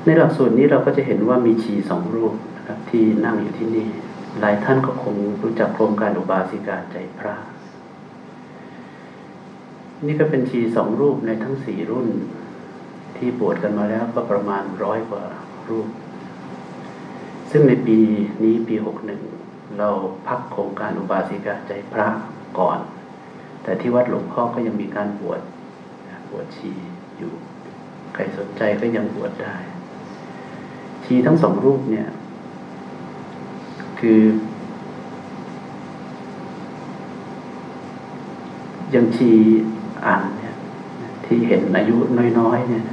ในหลักสูตรนี้เราก็จะเห็นว่ามีชีสองรูปนะครับที่นั่งอยู่ที่นี่ หลายท่านก็คงรู้จักโครงการอุบาสิกาใจพระ นี่ก็เป็นชีสองรูปในทั้งสี่รุ่น ที่บวชกันมาแล้วก็ประมาณร้อยกว่ารูป ซึ่งในปีนี้ปีหกหนึ่งเราพักโครงการอุบาสิกาใจพระก่อน แต่ที่วัดหลวงพ่อก็ยังมีการบวชบวชชีอยู่ ใครสนใจก็ยังบวชได้ ชีทั้งสองรูปเนี่ย คือ ยังชี อ่านเนี่ย ที่เห็นอายุน้อยๆเนี่ย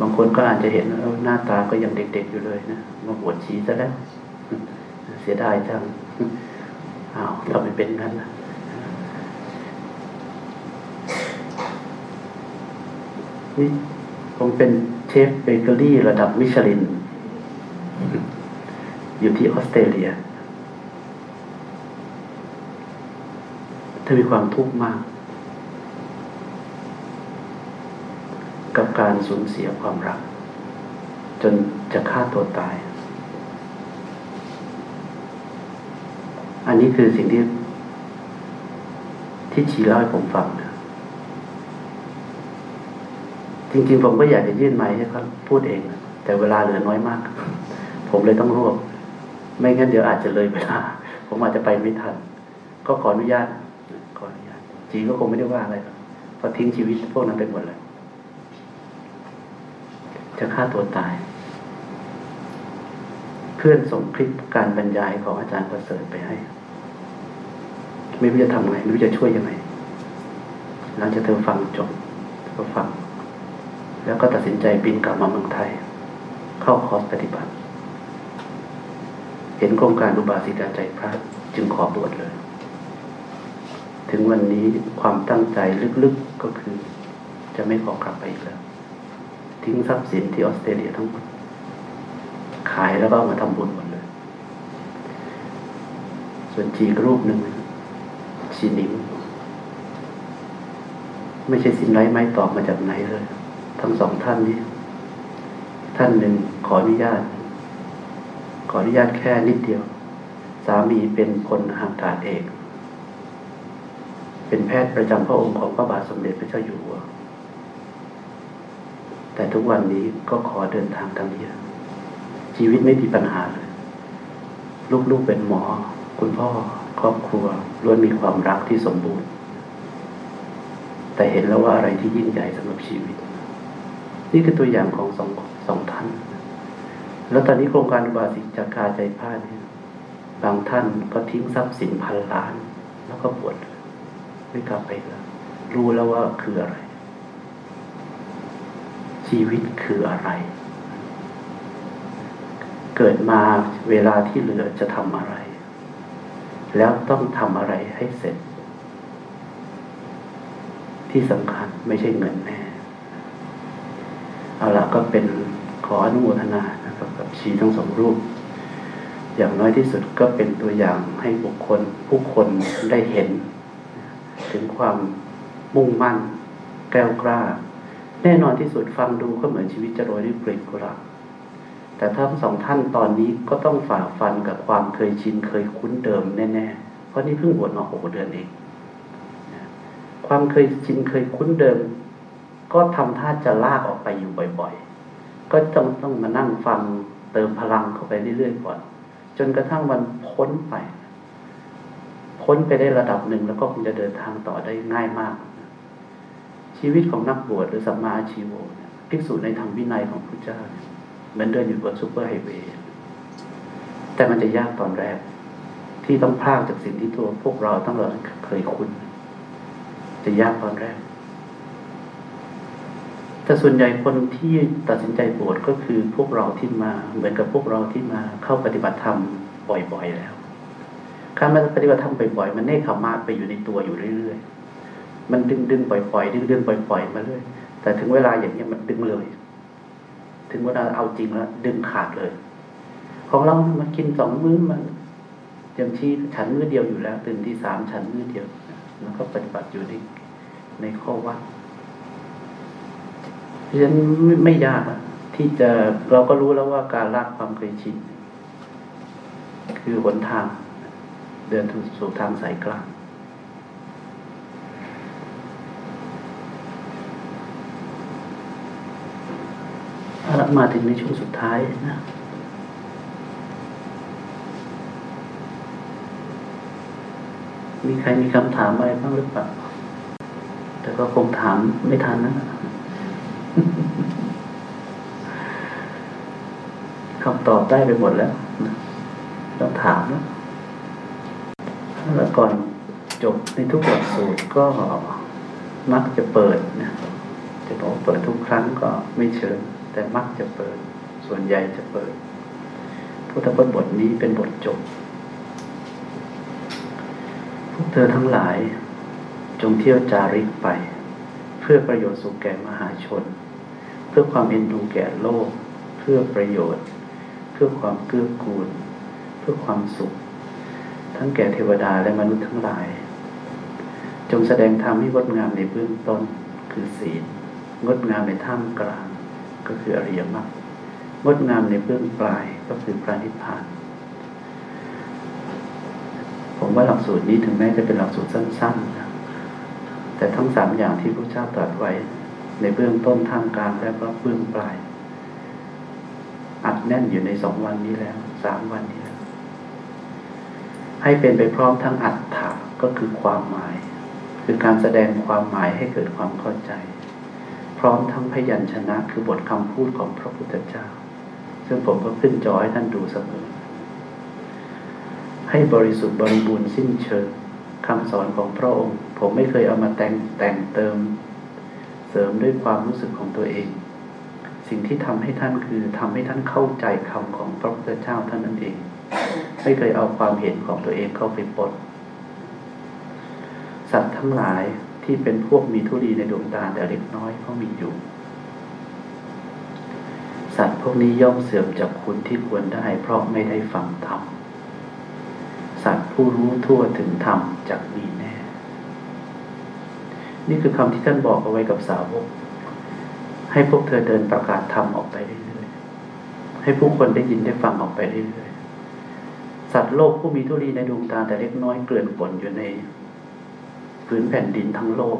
บางคนก็อาจจะเห็นว่าหน้าตาก็ยังเด็ก ๆอยู่เลยนะมาบวชชีซะแล้ว เสียดายจังอ้าวเราไม่เป็นงั้นนะนี่ผมเป็นเชฟเบเกอรี่ระดับมิชลิน อยู่ที่ออสเตรเลียเธอมีความทุกข์มาก การสูญเสียความรัก จนจะฆ่าตัวตาย อันนี้คือสิ่งที่ที่ชีเล่าให้ผมฟังนะจริงๆผมก็อยากจะยื่นไม้ให้เขาพูดเองนะแต่เวลาเหลือน้อยมาก ผมเลยต้องรวบ ไม่งั้นเดี๋ยวอาจจะเลยเวลา ผมอาจจะไปไม่ทัน ก็ขออนุญาตขออนุญาตจีก็คงไม่ได้ว่าอะไรเพราะทิ้งชีวิตพวกนั้นไปหมดแล้ว จะฆ่าตัวตาย เพื่อนส่งคลิปการบรรยายของอาจารย์ประเสริฐไปให้ ไม่รู้จะทำไงไม่รู้จะช่วยยังไงหลังจากเธอฟังจบก็ฟัง แล้วก็ตัดสินใจบินกลับมาเมืองไทย เข้าคอร์สปฏิบัติ เห็นโครงการอุบาสิกาใจพระจึงขอบวชเลย ถึงวันนี้ความตั้งใจลึกๆก็คือ จะไม่ขอกลับไปอีกแล้ว ทิ้งทรัพย์สินที่ออสเตรเลียทั้งหมด ขายแล้วก็เอามาทำบุญหมดเลย ส่วนจีกรูปหนึ่งชีนิงไม่ใช่สินไร้ไม้ตอบมาจากไหนเลย ทั้งสองท่านนี้ ท่านหนึ่งขออนุญาต ขออนุญาตแค่นิดเดียว สามีเป็นพลอากาศเอก เป็นแพทย์ประจำพระองค์ของพระบาทสมเด็จพระเจ้าอยู่หัว แต่ทุกวันนี้ก็ขอเดินทางทางนี้ชีวิตไม่มีปัญหาเลยลูกๆเป็นหมอ คุณพ่อครอบครัวล้วนมีความรักที่สมบูรณ์ แต่เห็นแล้วว่าอะไรที่ยิ่งใหญ่สำหรับชีวิต นี่คือตัวอย่างของสองสองท่าน แล้วตอนนี้โครงการบาสิกจากกาใจพาเนี่ยบางท่านก็ทิ้งทรัพย์สินพันล้าน แล้วก็บวชไม่กลับไปแล้วรู้แล้วว่าคืออะไร ชีวิตคืออะไร เกิดมาเวลาที่เหลือจะทำอะไร แล้วต้องทำอะไรให้เสร็จ ที่สำคัญไม่ใช่เงินแน่ เอาละก็เป็นขออนุโมทนานะครับกับชีทั้งสองรูป อย่างน้อยที่สุดก็เป็นตัวอย่างให้บุคคลผู้คนได้เห็น ถึงความมุ่งมั่นแก้วกล้า แน่นอนที่สุดฟังดูก็เหมือนชีวิตจะโรยด้วยกลีบกุหลาบแต่ทั้งสองท่านตอนนี้ก็ต้องฝ่าฟันกับความเคยชินเคยคุ้นเดิมแน่ๆ เพราะนี่เพิ่งบวชมาหกเดือนเอง ความเคยชินเคยคุ้นเดิม ก็ทำท่าจะลากออกไปอยู่บ่อยๆ ก็ต้องต้องมานั่งฟังเติมพลังเข้าไปเรื่อยๆก่อน จนกระทั่งมันพ้นไป พ้นไปได้ระดับหนึ่งแล้วก็คงจะเดินทางต่อได้ง่ายมาก ชีวิตของนักบวชหรือสัมมาอาชีโวภิกษุในทางวินัยของพระเจ้าเนี่ยเหมือนเดินอยู่บน superhighway แต่มันจะยากตอนแรก ที่ต้องพรากจากสิ่งที่ตัวพวกเราตั้งแต่เคยคุ้นจะยากตอนแรก แต่ส่วนใหญ่คนที่ตัดสินใจบวชก็คือพวกเราที่มา เหมือนกับพวกเราที่มาเข้าปฏิบัติธรรมบ่อยๆแล้ว การมาปฏิบัติธรรมบ่อยๆมันเนกขัมมะไปอยู่ในตัวอยู่เรื่อยๆ มันดึงดึงปล่อยๆดึงดึงปล่อยๆมาเรื่อยแต่ถึงเวลาอย่างนี้มันดึงเลย ถึงเวลาเอาจริงแล้วดึงขาดเลย ของเรามันกินสองมื้อมันเต็มที่ฉันมื้อเดียวอยู่แล้ว ตื่นที่สามฉันมื้อเดียวแล้วก็ปฏิบัติอยู่ในในข้อวัดฉะนั้นไม่ยากที่จะเราก็รู้แล้วว่าการละความเคยชินคือหนทาง เดินสู่ทางสายกลางามาถึงในช่วงสุดท้ายนะมีใครมีคำถามอะไรบ้างหรือเปล่า แต่ก็คงถามไม่ทันนะคำตอบได้ไปหมดแล้วต้องถามนะแล้วก่อนจบในทุกหลักสูตรก็มักจะเปิดนะจะบอกเปิดทุกครั้งก็ไม่เชิญ แต่มักจะเปิด ส่วนใหญ่จะเปิด พุทธพจน์บทนี้เป็นบทจบ พวกเธอทั้งหลายจงเที่ยวจาริกไป เพื่อประโยชน์สุขแก่มหาชน เพื่อความเอ็นดูแก่โลก เพื่อประโยชน์ เพื่อความเกื้อกูล เพื่อความสุข ทั้งแก่เทวดาและมนุษย์ทั้งหลาย จงแสดงธรรมให้งดงามในเบื้องต้นคือศีลงดงามในท่ามกลาง ก็คืออริยมรรคงดงามในเบื้องปลายก็คือพระนิพพาน ผมว่าหลักสูตรนี้ถึงแม้จะเป็นหลักสูตรสั้นๆนะแต่ทั้งสามอย่างที่พระเจ้าตรัสไว้ ในเบื้องต้นท่ามกลางแล้วก็เบื้องปลาย อัดแน่นอยู่ในสองวันนี้แล้วสามวันนี้แล้ว ให้เป็นไปพร้อมทั้งอัตถะก็คือความหมาย คือการแสดงความหมายให้เกิดความเข้าใจ ร้อมทั้งพยัญชนะคือบทคำพูดของพระพุทธเจ้า ซึ่งผมก็ขึ้นจอให้ท่านดูเสมอ ให้บริสุทธิ์บริบูรณ์สิ้นเชิงคำสอนของพระองค์ ผมไม่เคยเอามาแต่งแต่งเติม เสริมด้วยความรู้สึกของตัวเอง สิ่งที่ทำให้ท่านคือทำให้ท่านเข้าใจคำของพระพุทธเจ้าท่านนั่นเอง ไม่เคยเอาความเห็นของตัวเองเข้าไปปนสัตว์ทั้งหลาย ที่เป็นพวกมีทุลีในดวงตาแต่เล็กน้อยก็มีอยู่ สัตว์พวกนี้ย่อมเสื่อมจากคุณที่ควรได้ เพราะไม่ได้ฟังธรรม สัตว์ผู้รู้ทั่วถึงธรรมจักมีแน่ นี่คือคำที่ท่านบอกเอาไว้กับสาวก ให้พวกเธอเดินประกาศธรรมออกไปเรื่อยๆ ให้ผู้คนได้ยินได้ฟังออกไปเรื่อยๆ สัตว์โลกผู้มีทุลีในดวงตาแต่เล็กน้อยเกลื่อนปนอยู่ใน พื้นแผ่นดินทั้งโลก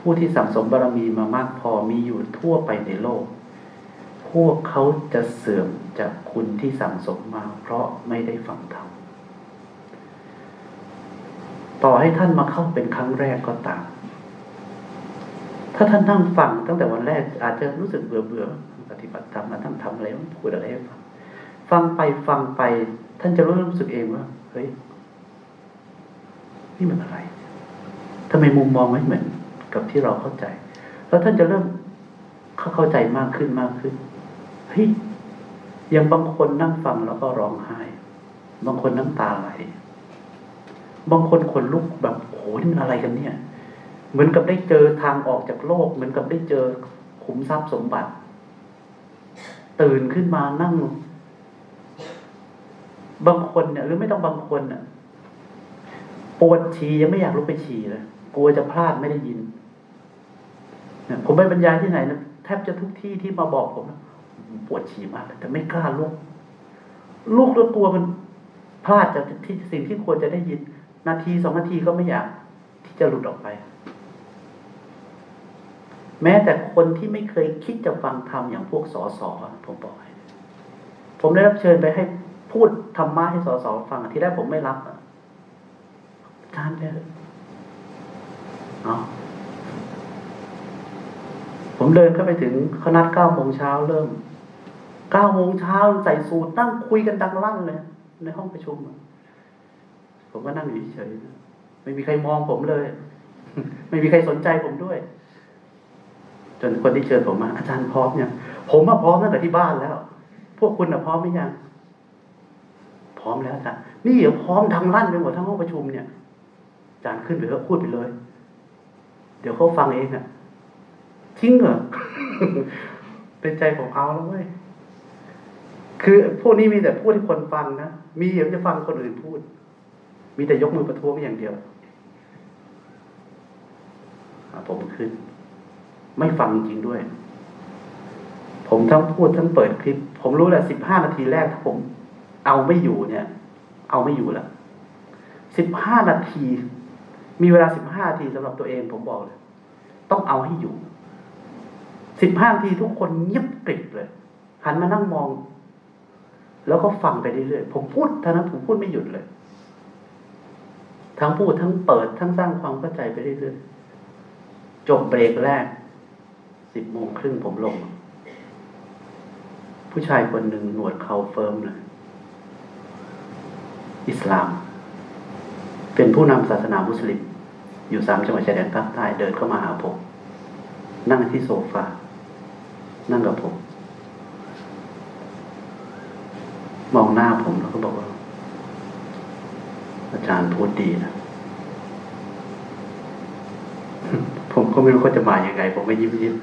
ผู้ที่สั่งสมบารมีมามากพอมีอยู่ทั่วไปในโลก พวกเขาจะเสื่อมจากคุณที่สั่งสมมาเพราะไม่ได้ฟังธรรมต่อให้ท่านมาเข้าเป็นครั้งแรกก็ตาม ถ้าท่านนั่งฟังตั้งแต่วันแรก อาจจะรู้สึกเบื่อเบื่อปฏิบัติธรรมมาท่านทำอะไรมันพูดอะไรให้ฟัง ฟังไปฟังไป ท่านจะรู้รู้สึกเองว่า เฮ้ย นี่มันอะไร ทำไมมุมมองไม่เหมือนกับที่เราเข้าใจ แล้วท่านจะเริ่มเข้าใจมากขึ้นมากขึ้นเฮ้ยยังบางคนนั่งฟังแล้วก็ร้องไห้ บางคนน้ำตาไหลบางคนขนลุกแบบโอ้ยมันอะไรกันเนี่ย เหมือนกับได้เจอทางออกจากโลก เหมือนกับได้เจอขุมทรัพย์สมบัติ ตื่นขึ้นมานั่ง บางคนเนี่ย หรือไม่ต้องบางคนเนี่ยปวดฉี่ยังไม่อยากลุกไปฉี่เลย กลัวจะพลาดไม่ได้ยินผมไปบรรยายที่ไหนนะแทบจะทุกที่ที่มาบอกผมปวดฉี่มากแต่ไม่กล้าลุกลุกแล้วกลัวมันพลาดจากที่สิ่งที่ควรจะได้ยิน นาทีสองนาทีก็ไม่อยาก ที่จะหลุดออกไป แม้แต่คนที่ไม่เคยคิดจะฟังธรรมอย่างพวกสอสอผมบอกให้ผมได้รับเชิญไปให้พูดธรรมะให้สอสอฟังที่แรกผมไม่รับอาจารย์เนี่ย ผมเดินเข้าไปถึงคณะเก้าโมงเช้าเริ่มเก้าโมงเช้าใส่สูตรนั่งคุยกันดังลั่นเลย ในห้องประชุมผมก็นั่งอยู่เฉยไม่มีใครมองผมเลย ไม่มีใครสนใจผมด้วย จนคนที่เชิญผมมา อาจารย์พร้อมเนี่ยผมมาพร้อมตั้งแต่ที่บ้านแล้ว พวกคุณอะพร้อมไหมยังพร้อมแล้วจารย์นี่เดี๋ยวพร้อมดังลั่นไปหมดทั้งห้องประชุมเนี่ยอาจารย์ขึ้นไปแล้วพูดไปเลย เดี๋ยวเขาฟังเองอะทิ้งเหรอเป็นใจของเอาแล้วเว้ยคือพวกนี้มีแต่พูดให้คนฟังนะมีเดี๋ยวจะฟังคนอื่นพูด มีแต่ยกมือประท้วงอย่างเดียวผมขึ้น ไม่ฟังจริงด้วย ผมทั้งพูดทั้งเปิดคลิป ผมรู้แหละสิบห้านาทีแรกถ้าผม เอาไม่อยู่เนี่ย เอาไม่อยู่ล้วสิบห้านาที มีเวลาสิบห้าทีสำหรับตัวเองผมบอกเลย ต้องเอาให้อยู่สิบห้านาทีทุกคนเงียบกริบเลย หันมานั่งมอง แล้วก็ฟังไปเรื่อยๆผมพูดท่านั้นผมพูดไม่หยุดเลย ทั้งพูดทั้งเปิดทั้งสร้างความเข้าใจไปเรื่อยๆจบเบรกแรกสิบโมงครึ่งผมลง ผู้ชายคนหนึ่งหนวดเขาเฟิร์มเลยอิสลาม เป็นผู้นำศาสนามุสลิม อยู่สามจังหวัดชายแดนภาคใต้เดินเข้ามาหาผม นั่งที่โซฟา นั่งกับผม มองหน้าผมแล้วก็บอกว่า อาจารย์พูดดีนะ ผมก็ไม่รู้เขาจะมาอย่างไง ผมก็ยิ้มยิ้ม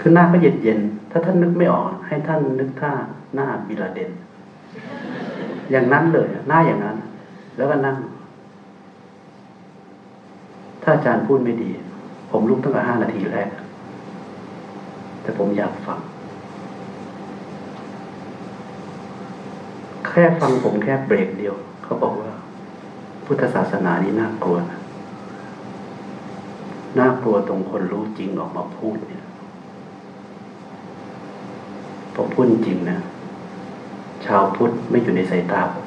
คือหน้าก็เย็นเย็น ถ้าท่านนึกไม่ออก ให้ท่านนึกท่าหน้าบิลาเดน อย่างนั้นเลย หน้าอย่างนั้น แล้วก็นั่ง ถ้าอาจารย์พูดไม่ดี ผมลุกตั้งแต่ห้านาทีแรก แต่ผมอยากฟัง แค่ฟังผมแค่เบรกเดียว เขาบอกว่า พุทธศาสนานี้น่ากลัวนะน่ากลัวตรงคนรู้จริงออกมาพูดเนี่ยผมพูดจริงนะ ชาวพุทธไม่อยู่ในสายตาผม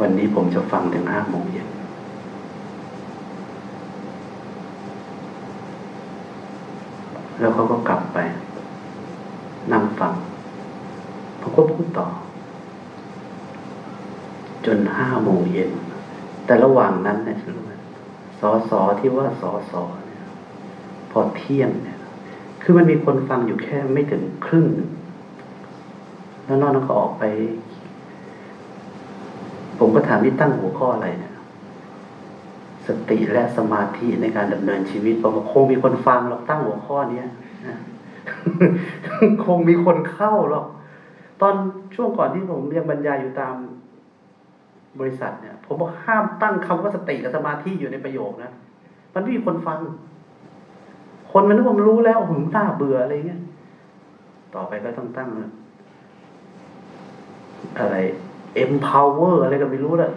วันนี้ผมจะฟังถึงห้าโมงเย็นแล้วเขาก็กลับไป นั่งฟังผมก็พูดต่อ จนห้าโมงเย็น แต่ระหว่างนั้นเนี่ยรู้ไหมสอสอที่ว่าสอสอเนี่ยพอเที่ยงเนี่ย คือมันมีคนฟังอยู่แค่ไม่ถึงครึ่ง แล้วนอกนั้นก็ออกไป ผมก็ถามที่ตั้งหัวข้ออะไรเนี่ยสติและสมาธิในการดำเนินชีวิตผมคงมีคนฟังเราตั้งหัวข้อเนี้ยคงมีคนเข้าหรอกตอนช่วงก่อนที่ผมยังบรรยายอยู่ตามบริษัทเนี่ย ผมบอกห้ามตั้งคำว่าสติกับสมาธิอยู่ในประโยคนะมันไม่มีคนฟัง คนมันนึกว่ามันรู้แล้วผมน่าเบื่ออะไรเงี้ยต่อไปก็ต้องตั้งอะไร empower อะไรก็ไม่รู้ละ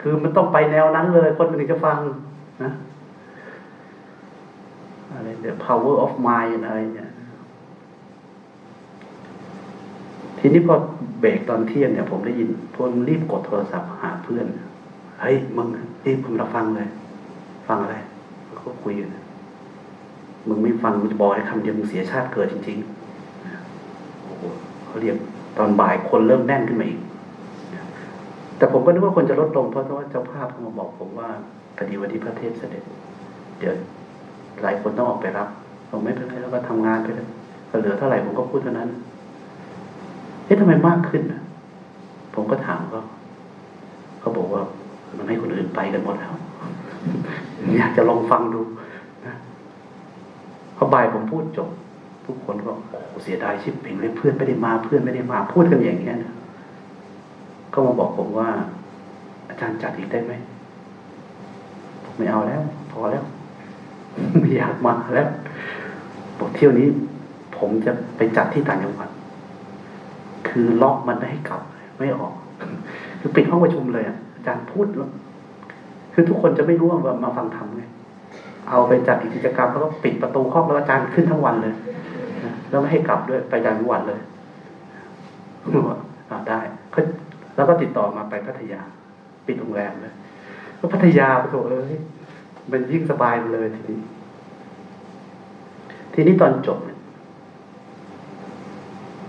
คือมันต้องไปแนวนั้นเลย คนมันถึงจะฟังนะอะไร the power of mind อะไรเนี่ยทีนี้พอเบรกตอนเที่ยงเนี่ยผมได้ยินผมรีบกดโทรศัพท์หาเพื่อนเฮ้ยมึงรีบมึงเราฟังเลย ฟังอะไรเขาคุยอยู่นะมึงไม่ฟังมึงจะบอกให้คำเดียวมึงเสียชาติเกิดจริงๆโอ้โหเขาเรียกตอนบ่ายคนเริ่มแน่นขึ้นมาอีก แต่ผมก็นึกว่าคนจะลดลงเพราะว่าเจ้าภาพเขามาบอกผมว่าพอดีวันที่พระเทพเสด็จ เดี๋ยวหลายคนต้องออกไปรับผมไม่เป็นไรแล้วก็ทำงานไปเลยก็เหลือเท่าไหร่ผมก็พูดเท่านั้นเอ๊ะทำไมมากขึ้นนะผมก็ถามเขาเขาบอกว่ามันให้คนอื่นไปกันหมดแล้วอยากจะลองฟังดูนะพอบายผมพูดจบทุกคนก็โอ้เสียดายชิบเพ่งเลยเพื่อนไม่ได้มาเพื่อนไม่ได้มาพูดกันอย่างเงี้ยนะ ก็มาบอกผมว่า อาจารย์จัดอีกได้ไหมไม่เอาแล้ว พอแล้ว ไม่อยากมาแล้วบอกเที่ยวนี้ ผมจะไปจัดที่ต่างจังหวัดคือล็อกมันไม่ให้กลับไม่ออก คือปิดห้องประชุมเลยอาจารย์พูดแล้วคือทุกคนจะไม่รู้ว่ามาฟังธรรมไงเอาไปจัดกิจกรรมแล้วก็ปิดประตูห้องแล้วอาจารย์ขึ้นทั้งวันเลยแล้วไม่ให้กลับด้วยไปจันวันเลยอ่าได้ แล้วก็ติดต่อมาไปพัทยา ปิดโรงแรมเลยก็พัทยาไปโถเอ้ยมันยิ่งสบายเลยทีนี้ ทีนี้ตอนจบเนี่ย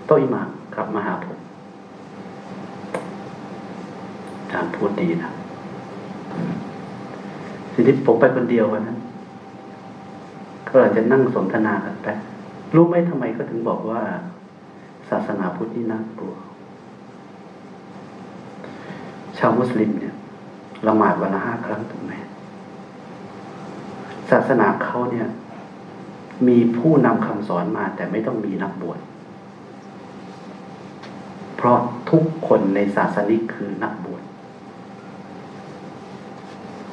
โตอิมามกลับมาหาผมอาจารย์พูดดีนะทีนี้ผมไปคนเดียววันนั้นก็อาจจะนั่งสนทนากันไป รู้ไหมทำไมเขาถึงบอกว่า ศาสนาพุทธนี่น่ากลัว ชาวมุสลิมเนี่ยละหมาดวันละห้าครั้งถูกไหมศาสนาเขาเนี่ย มีผู้นำคำสอนมา แต่ไม่ต้องมีนักบวชเพราะทุกคนในศาสนิกคือนักบวช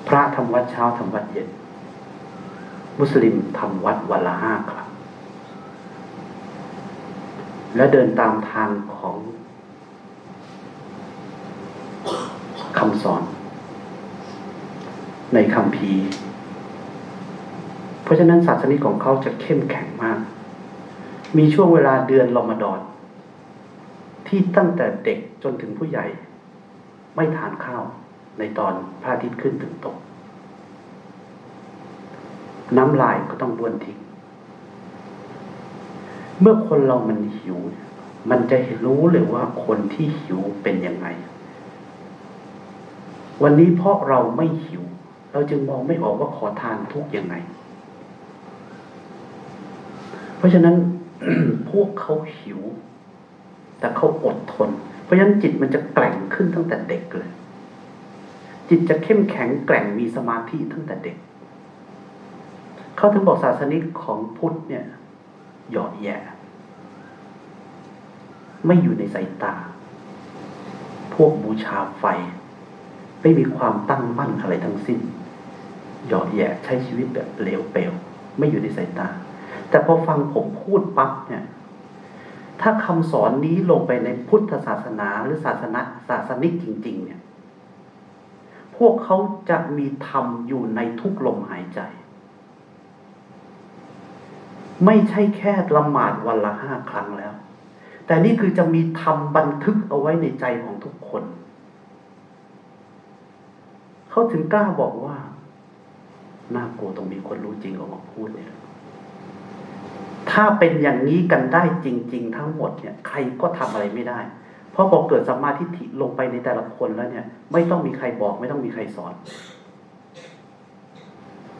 พระทำวัดเช้าทำวัดเย็น มุสลิมทำวัดวันละห้าครั้งและเดินตามทางของ คำสอน ในคำพีเพราะฉะนั้นศาสนิกของเขาจะเข้มแข็งมาก มีช่วงเวลาเดือนรอมฎอนที่ตั้งแต่เด็กจนถึงผู้ใหญ่ ไม่ทานข้าวในตอนพระอาทิตย์ขึ้นถึงตก น้ำลายก็ต้องบ้วนทิ้งเมื่อคนเรามันหิว มันจะเห็นรู้เลยว่าคนที่หิวเป็นยังไง วันนี้เพราะเราไม่หิว เราจึงมองไม่ออกว่าขอทานทุกยังไง เพราะฉะนั้นพวกเขาหิว แต่เขาอดทน เพราะฉะนั้นจิตมันจะแกร่งขึ้นตั้งแต่เด็กเลย จิตจะเข้มแข็งแกร่งมีสมาธิตั้งแต่เด็ก เขาถึงบอกศาสนิกของพุทธเนี่ย หยอดแย่ไม่อยู่ในสายตา พวกบูชาไฟ ไม่มีความตั้งมั่นอะไรทั้งสิ้นหยอดแย่ใช้ชีวิตแบบเลวเปลวไม่อยู่ในสายตา แต่พอฟังผมพูดปั๊บเนี่ย ถ้าคำสอนนี้ลงไปในพุทธศาสนาหรือศาสนาศาสนิกจริง ๆ เนี่ย พวกเขาจะมีธรรมอยู่ในทุกลมหายใจ ไม่ใช่แค่ละหมาดวันละห้าครั้งแล้ว แต่นี่คือจะมีธรรมบันทึกเอาไว้ในใจของทุกคน เขาถึงกล้าบอกว่าน่ากลัวต้องมีคนรู้จริงออกมาพูดเนี่ย ถ้าเป็นอย่างนี้กันได้จริง ๆ ทั้งหมดเนี่ย ใครก็ทำอะไรไม่ได้ เพราะพอเกิดสัมมาทิฏฐิลงไปในแต่ละคนแล้วเนี่ย ไม่ต้องมีใครบอก ไม่ต้องมีใครสอน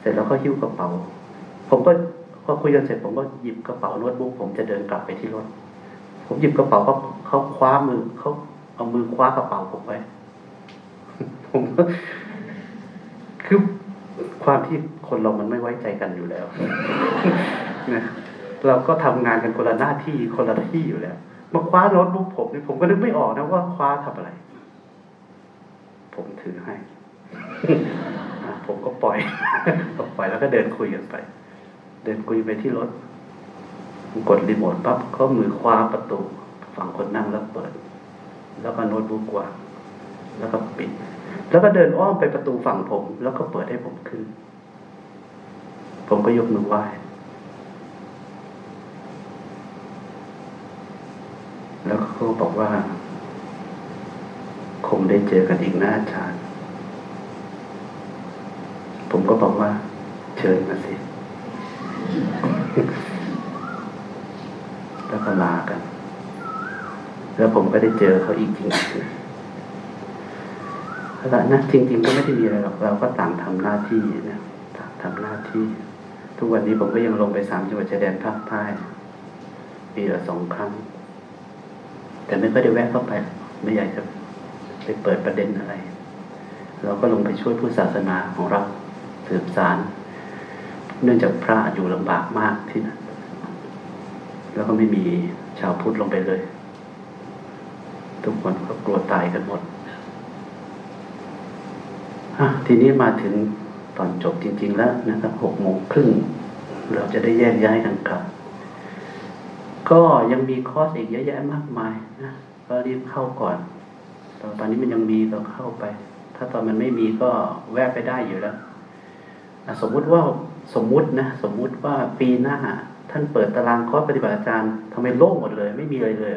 เสร็จแล้วก็หิ้วกระเป๋า ผมก็พอคุยกันเสร็จผมก็หยิบกระเป๋าโน้ตบุ๊กผมจะเดินกลับไปที่รถ ผมหยิบกระเป๋าเขาเขาคว้ามือเขาเอามือคว้ากระเป๋าผมไว้ ผมก็ คือความที่คนเรามันไม่ไว้ใจกันอยู่แล้วนะเราก็ทำงานกันคนละหน้าที่คนละที่อยู่แล้วมาคว้าโน้ตบุ๊กผมนี่ผมก็นึกไม่ออกนะว่าคว้าทำอะไร ผมถือให้ผมก็ปล่อยปล่อยแล้วก็เดินคุยกันไป เดินคุยไปที่รถกดรีโมทปั๊บเขามือคว้าประตู ฝั่งคนนั่งแล้วเปิด แล้วก็โน้ตบุ๊กวางแล้วก็ปิด แล้วก็เดินอ้อมไปประตูฝั่งผม แล้วก็เปิดให้ผมขึ้น ผมก็ยกมือไหว้ แล้วเขาบอกว่า คงได้เจอกันอีกหน้าอาจารย์ ผมก็บอกว่า เชิญมาสิ แล้วก็ลากัน แล้วผมก็ได้เจอเขาอีกจริงๆ แล้นะจริงๆก็ไม่ได้มีอะไรหรอกเราก็ต่างทำหน้าที่นะต่างทำหน้าที่ ทุกวันนี้ผมก็ยังลงไปสามจังหวัดชายแดนภาคใต้ปีละสองครั้ง แต่ไม่ค่อยได้แวะเข้าไป ไม่อยากจะไปเปิดประเด็นอะไร เราก็ลงไปช่วยผู้ศาสนาของเราสืบสาร เนื่องจากพระอยู่ลำบากมากที่นั่นแล้วก็ไม่มีชาวพุทธลงไปเลย ทุกคนก็กลัวตายกันหมด ทีนี้มาถึงตอนจบจริง ๆ แล้วนะครับหกโมงครึ่งเราจะได้แยกย้ายกันกลับ ก็ยังมีคอร์สอีกเยอะแยะมากมายนะก็รีบเข้าก่อนตอนนี้มันยังมีก็เข้าไป ถ้าตอนมันไม่มีก็แวะไปได้อยู่แล้วสมมุติว่าสมมุตินะสมมุติว่าปีหน้าท่านเปิดตารางคอร์สปฏิบัติอาจารย์ทำไมโล่งหมดเลย ไม่มีอะไรเลย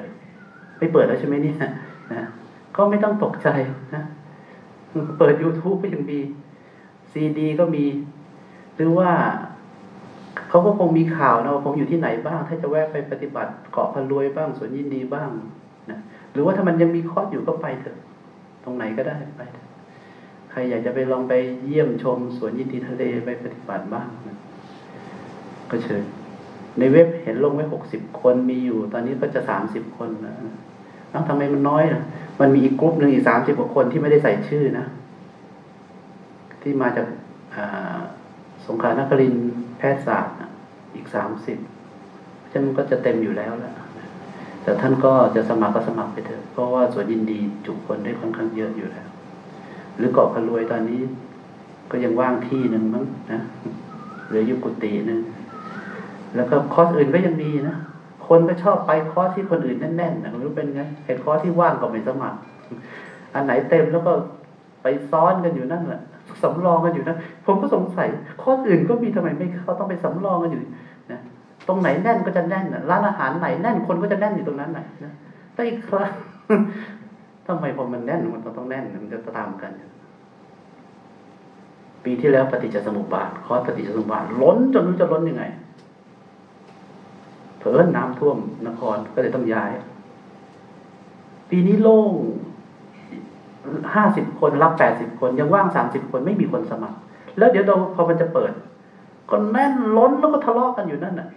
ไม่เปิดแล้วใช่ไหมเนี่ยนะก็ไม่ต้องตกใจนะ เปิด YouTube ก็ยังมีซีดีก็มี หรือว่าเขาก็คงมีข่าวนะว่าผมอยู่ที่ไหนบ้าง ถ้าจะแวะไปปฏิบัติเกาะพันรวยบ้างสวนยินดีบ้างนะหรือว่าถ้ามันยังมีคอร์สอยู่ก็ไปเถอะ ตรงไหนก็ได้ไปเถอะใครอยากจะไปลองไปเยี่ยมชมสวนยินดีทะเลไปปฏิบัติบ้างนะก็เชิญในเว็บเห็นลงไว้หกสิบคนมีอยู่ ตอนนี้ก็จะสามสิบคนนะแล้วทำไมมันน้อยนะ มันมีอีกกลุ่มหนึ่งอีกสามสิบกว่าคนที่ไม่ได้ใส่ชื่อนะ ที่มาจากสงขลานครินแพทยศาสตร์อีกสามสิบฉะนั้นก็จะเต็มอยู่แล้วแหละแต่ท่านก็จะสมัครก็สมัครไปเถอะ เพราะว่าสวนยินดีจุคนได้ค่อนข้างเยอะอยู่แล้ว หรือเกาะพรวยตอนนี้ ก็ยังว่างที่หนึ่งมั้งนะเหลือยู่กุฏิหนึ่งแล้วก็คอร์สอื่นก็ยังมีนะ คนก็ชอบไปคอร์สที่คนอื่นแน่นๆนะรู้เป็นไงไอ้คอร์สที่ว่างก็ไม่สมัคร อันไหนเต็มแล้วก็ไปซ้อนกันอยู่นั่นแหละสำรองกันอยู่นะผมก็สงสัยคอร์สอื่นก็มีทำไมไม่เขาต้องไปสำรองกันอยู่นะตรงไหนแน่นก็จะแน่นนะร้านอาหารไหนแน่นคนก็จะแน่นอยู่ตรงนั้นไหนนะแต่อีกครั้งทำไมพอมันแน่นมันต้องแน่นมันจะตามกัน ปีที่แล้วปฏิจจสมุปบาทคอร์สปฏิจจสมุปบาทล้นจนรู้จะล้นยังไง ผลอน้ำท่วมนครก็เลยต้องย้าย ปีนี้โล่งห้าสิบคนรับแปดสิบคนยังว่างสามสิบคนไม่มีคนสมัคร แล้วเดี๋ยวเราพอมันจะเปิดก็แน่นล้นแล้วก็ทะเลาะกันอยู่นั่นน่ะ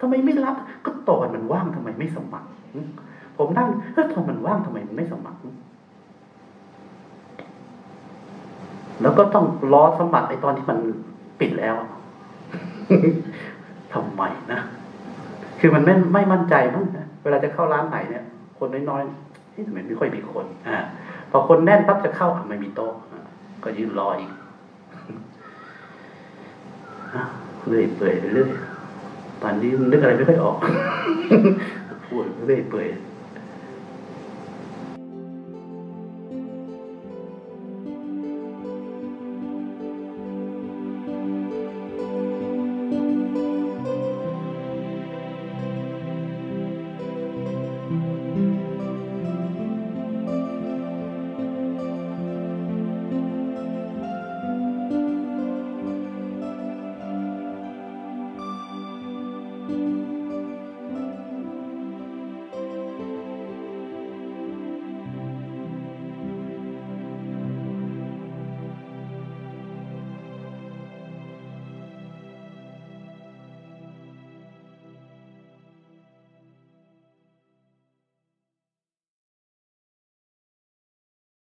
ทำไมไม่รับ ก็ตอนมันว่างทำไมไม่สมัคร ผมนั่งเฮ้ยทำไมมันว่างทำไมมันไม่สมัคร แล้วก็ต้องรอสมัครไอ้ตอนที่มันปิดแล้วทำไมนะ คือมันไม่ไม่มั่นใจมั้งนะเวลาจะเข้าร้านไหนเนี่ย คนน้อยๆที่ทำไมไม่ค่อยมีคนอ่าพอคนแน่นปั๊บจะเข้าอะไม่มีโต๊ะอะก็ยืนรออีกอะเรื่อยเปื่อยไปเรื่อยตอนนี้นึกอะไรไม่ค่อยออกพูดเรื่อยเปื่อย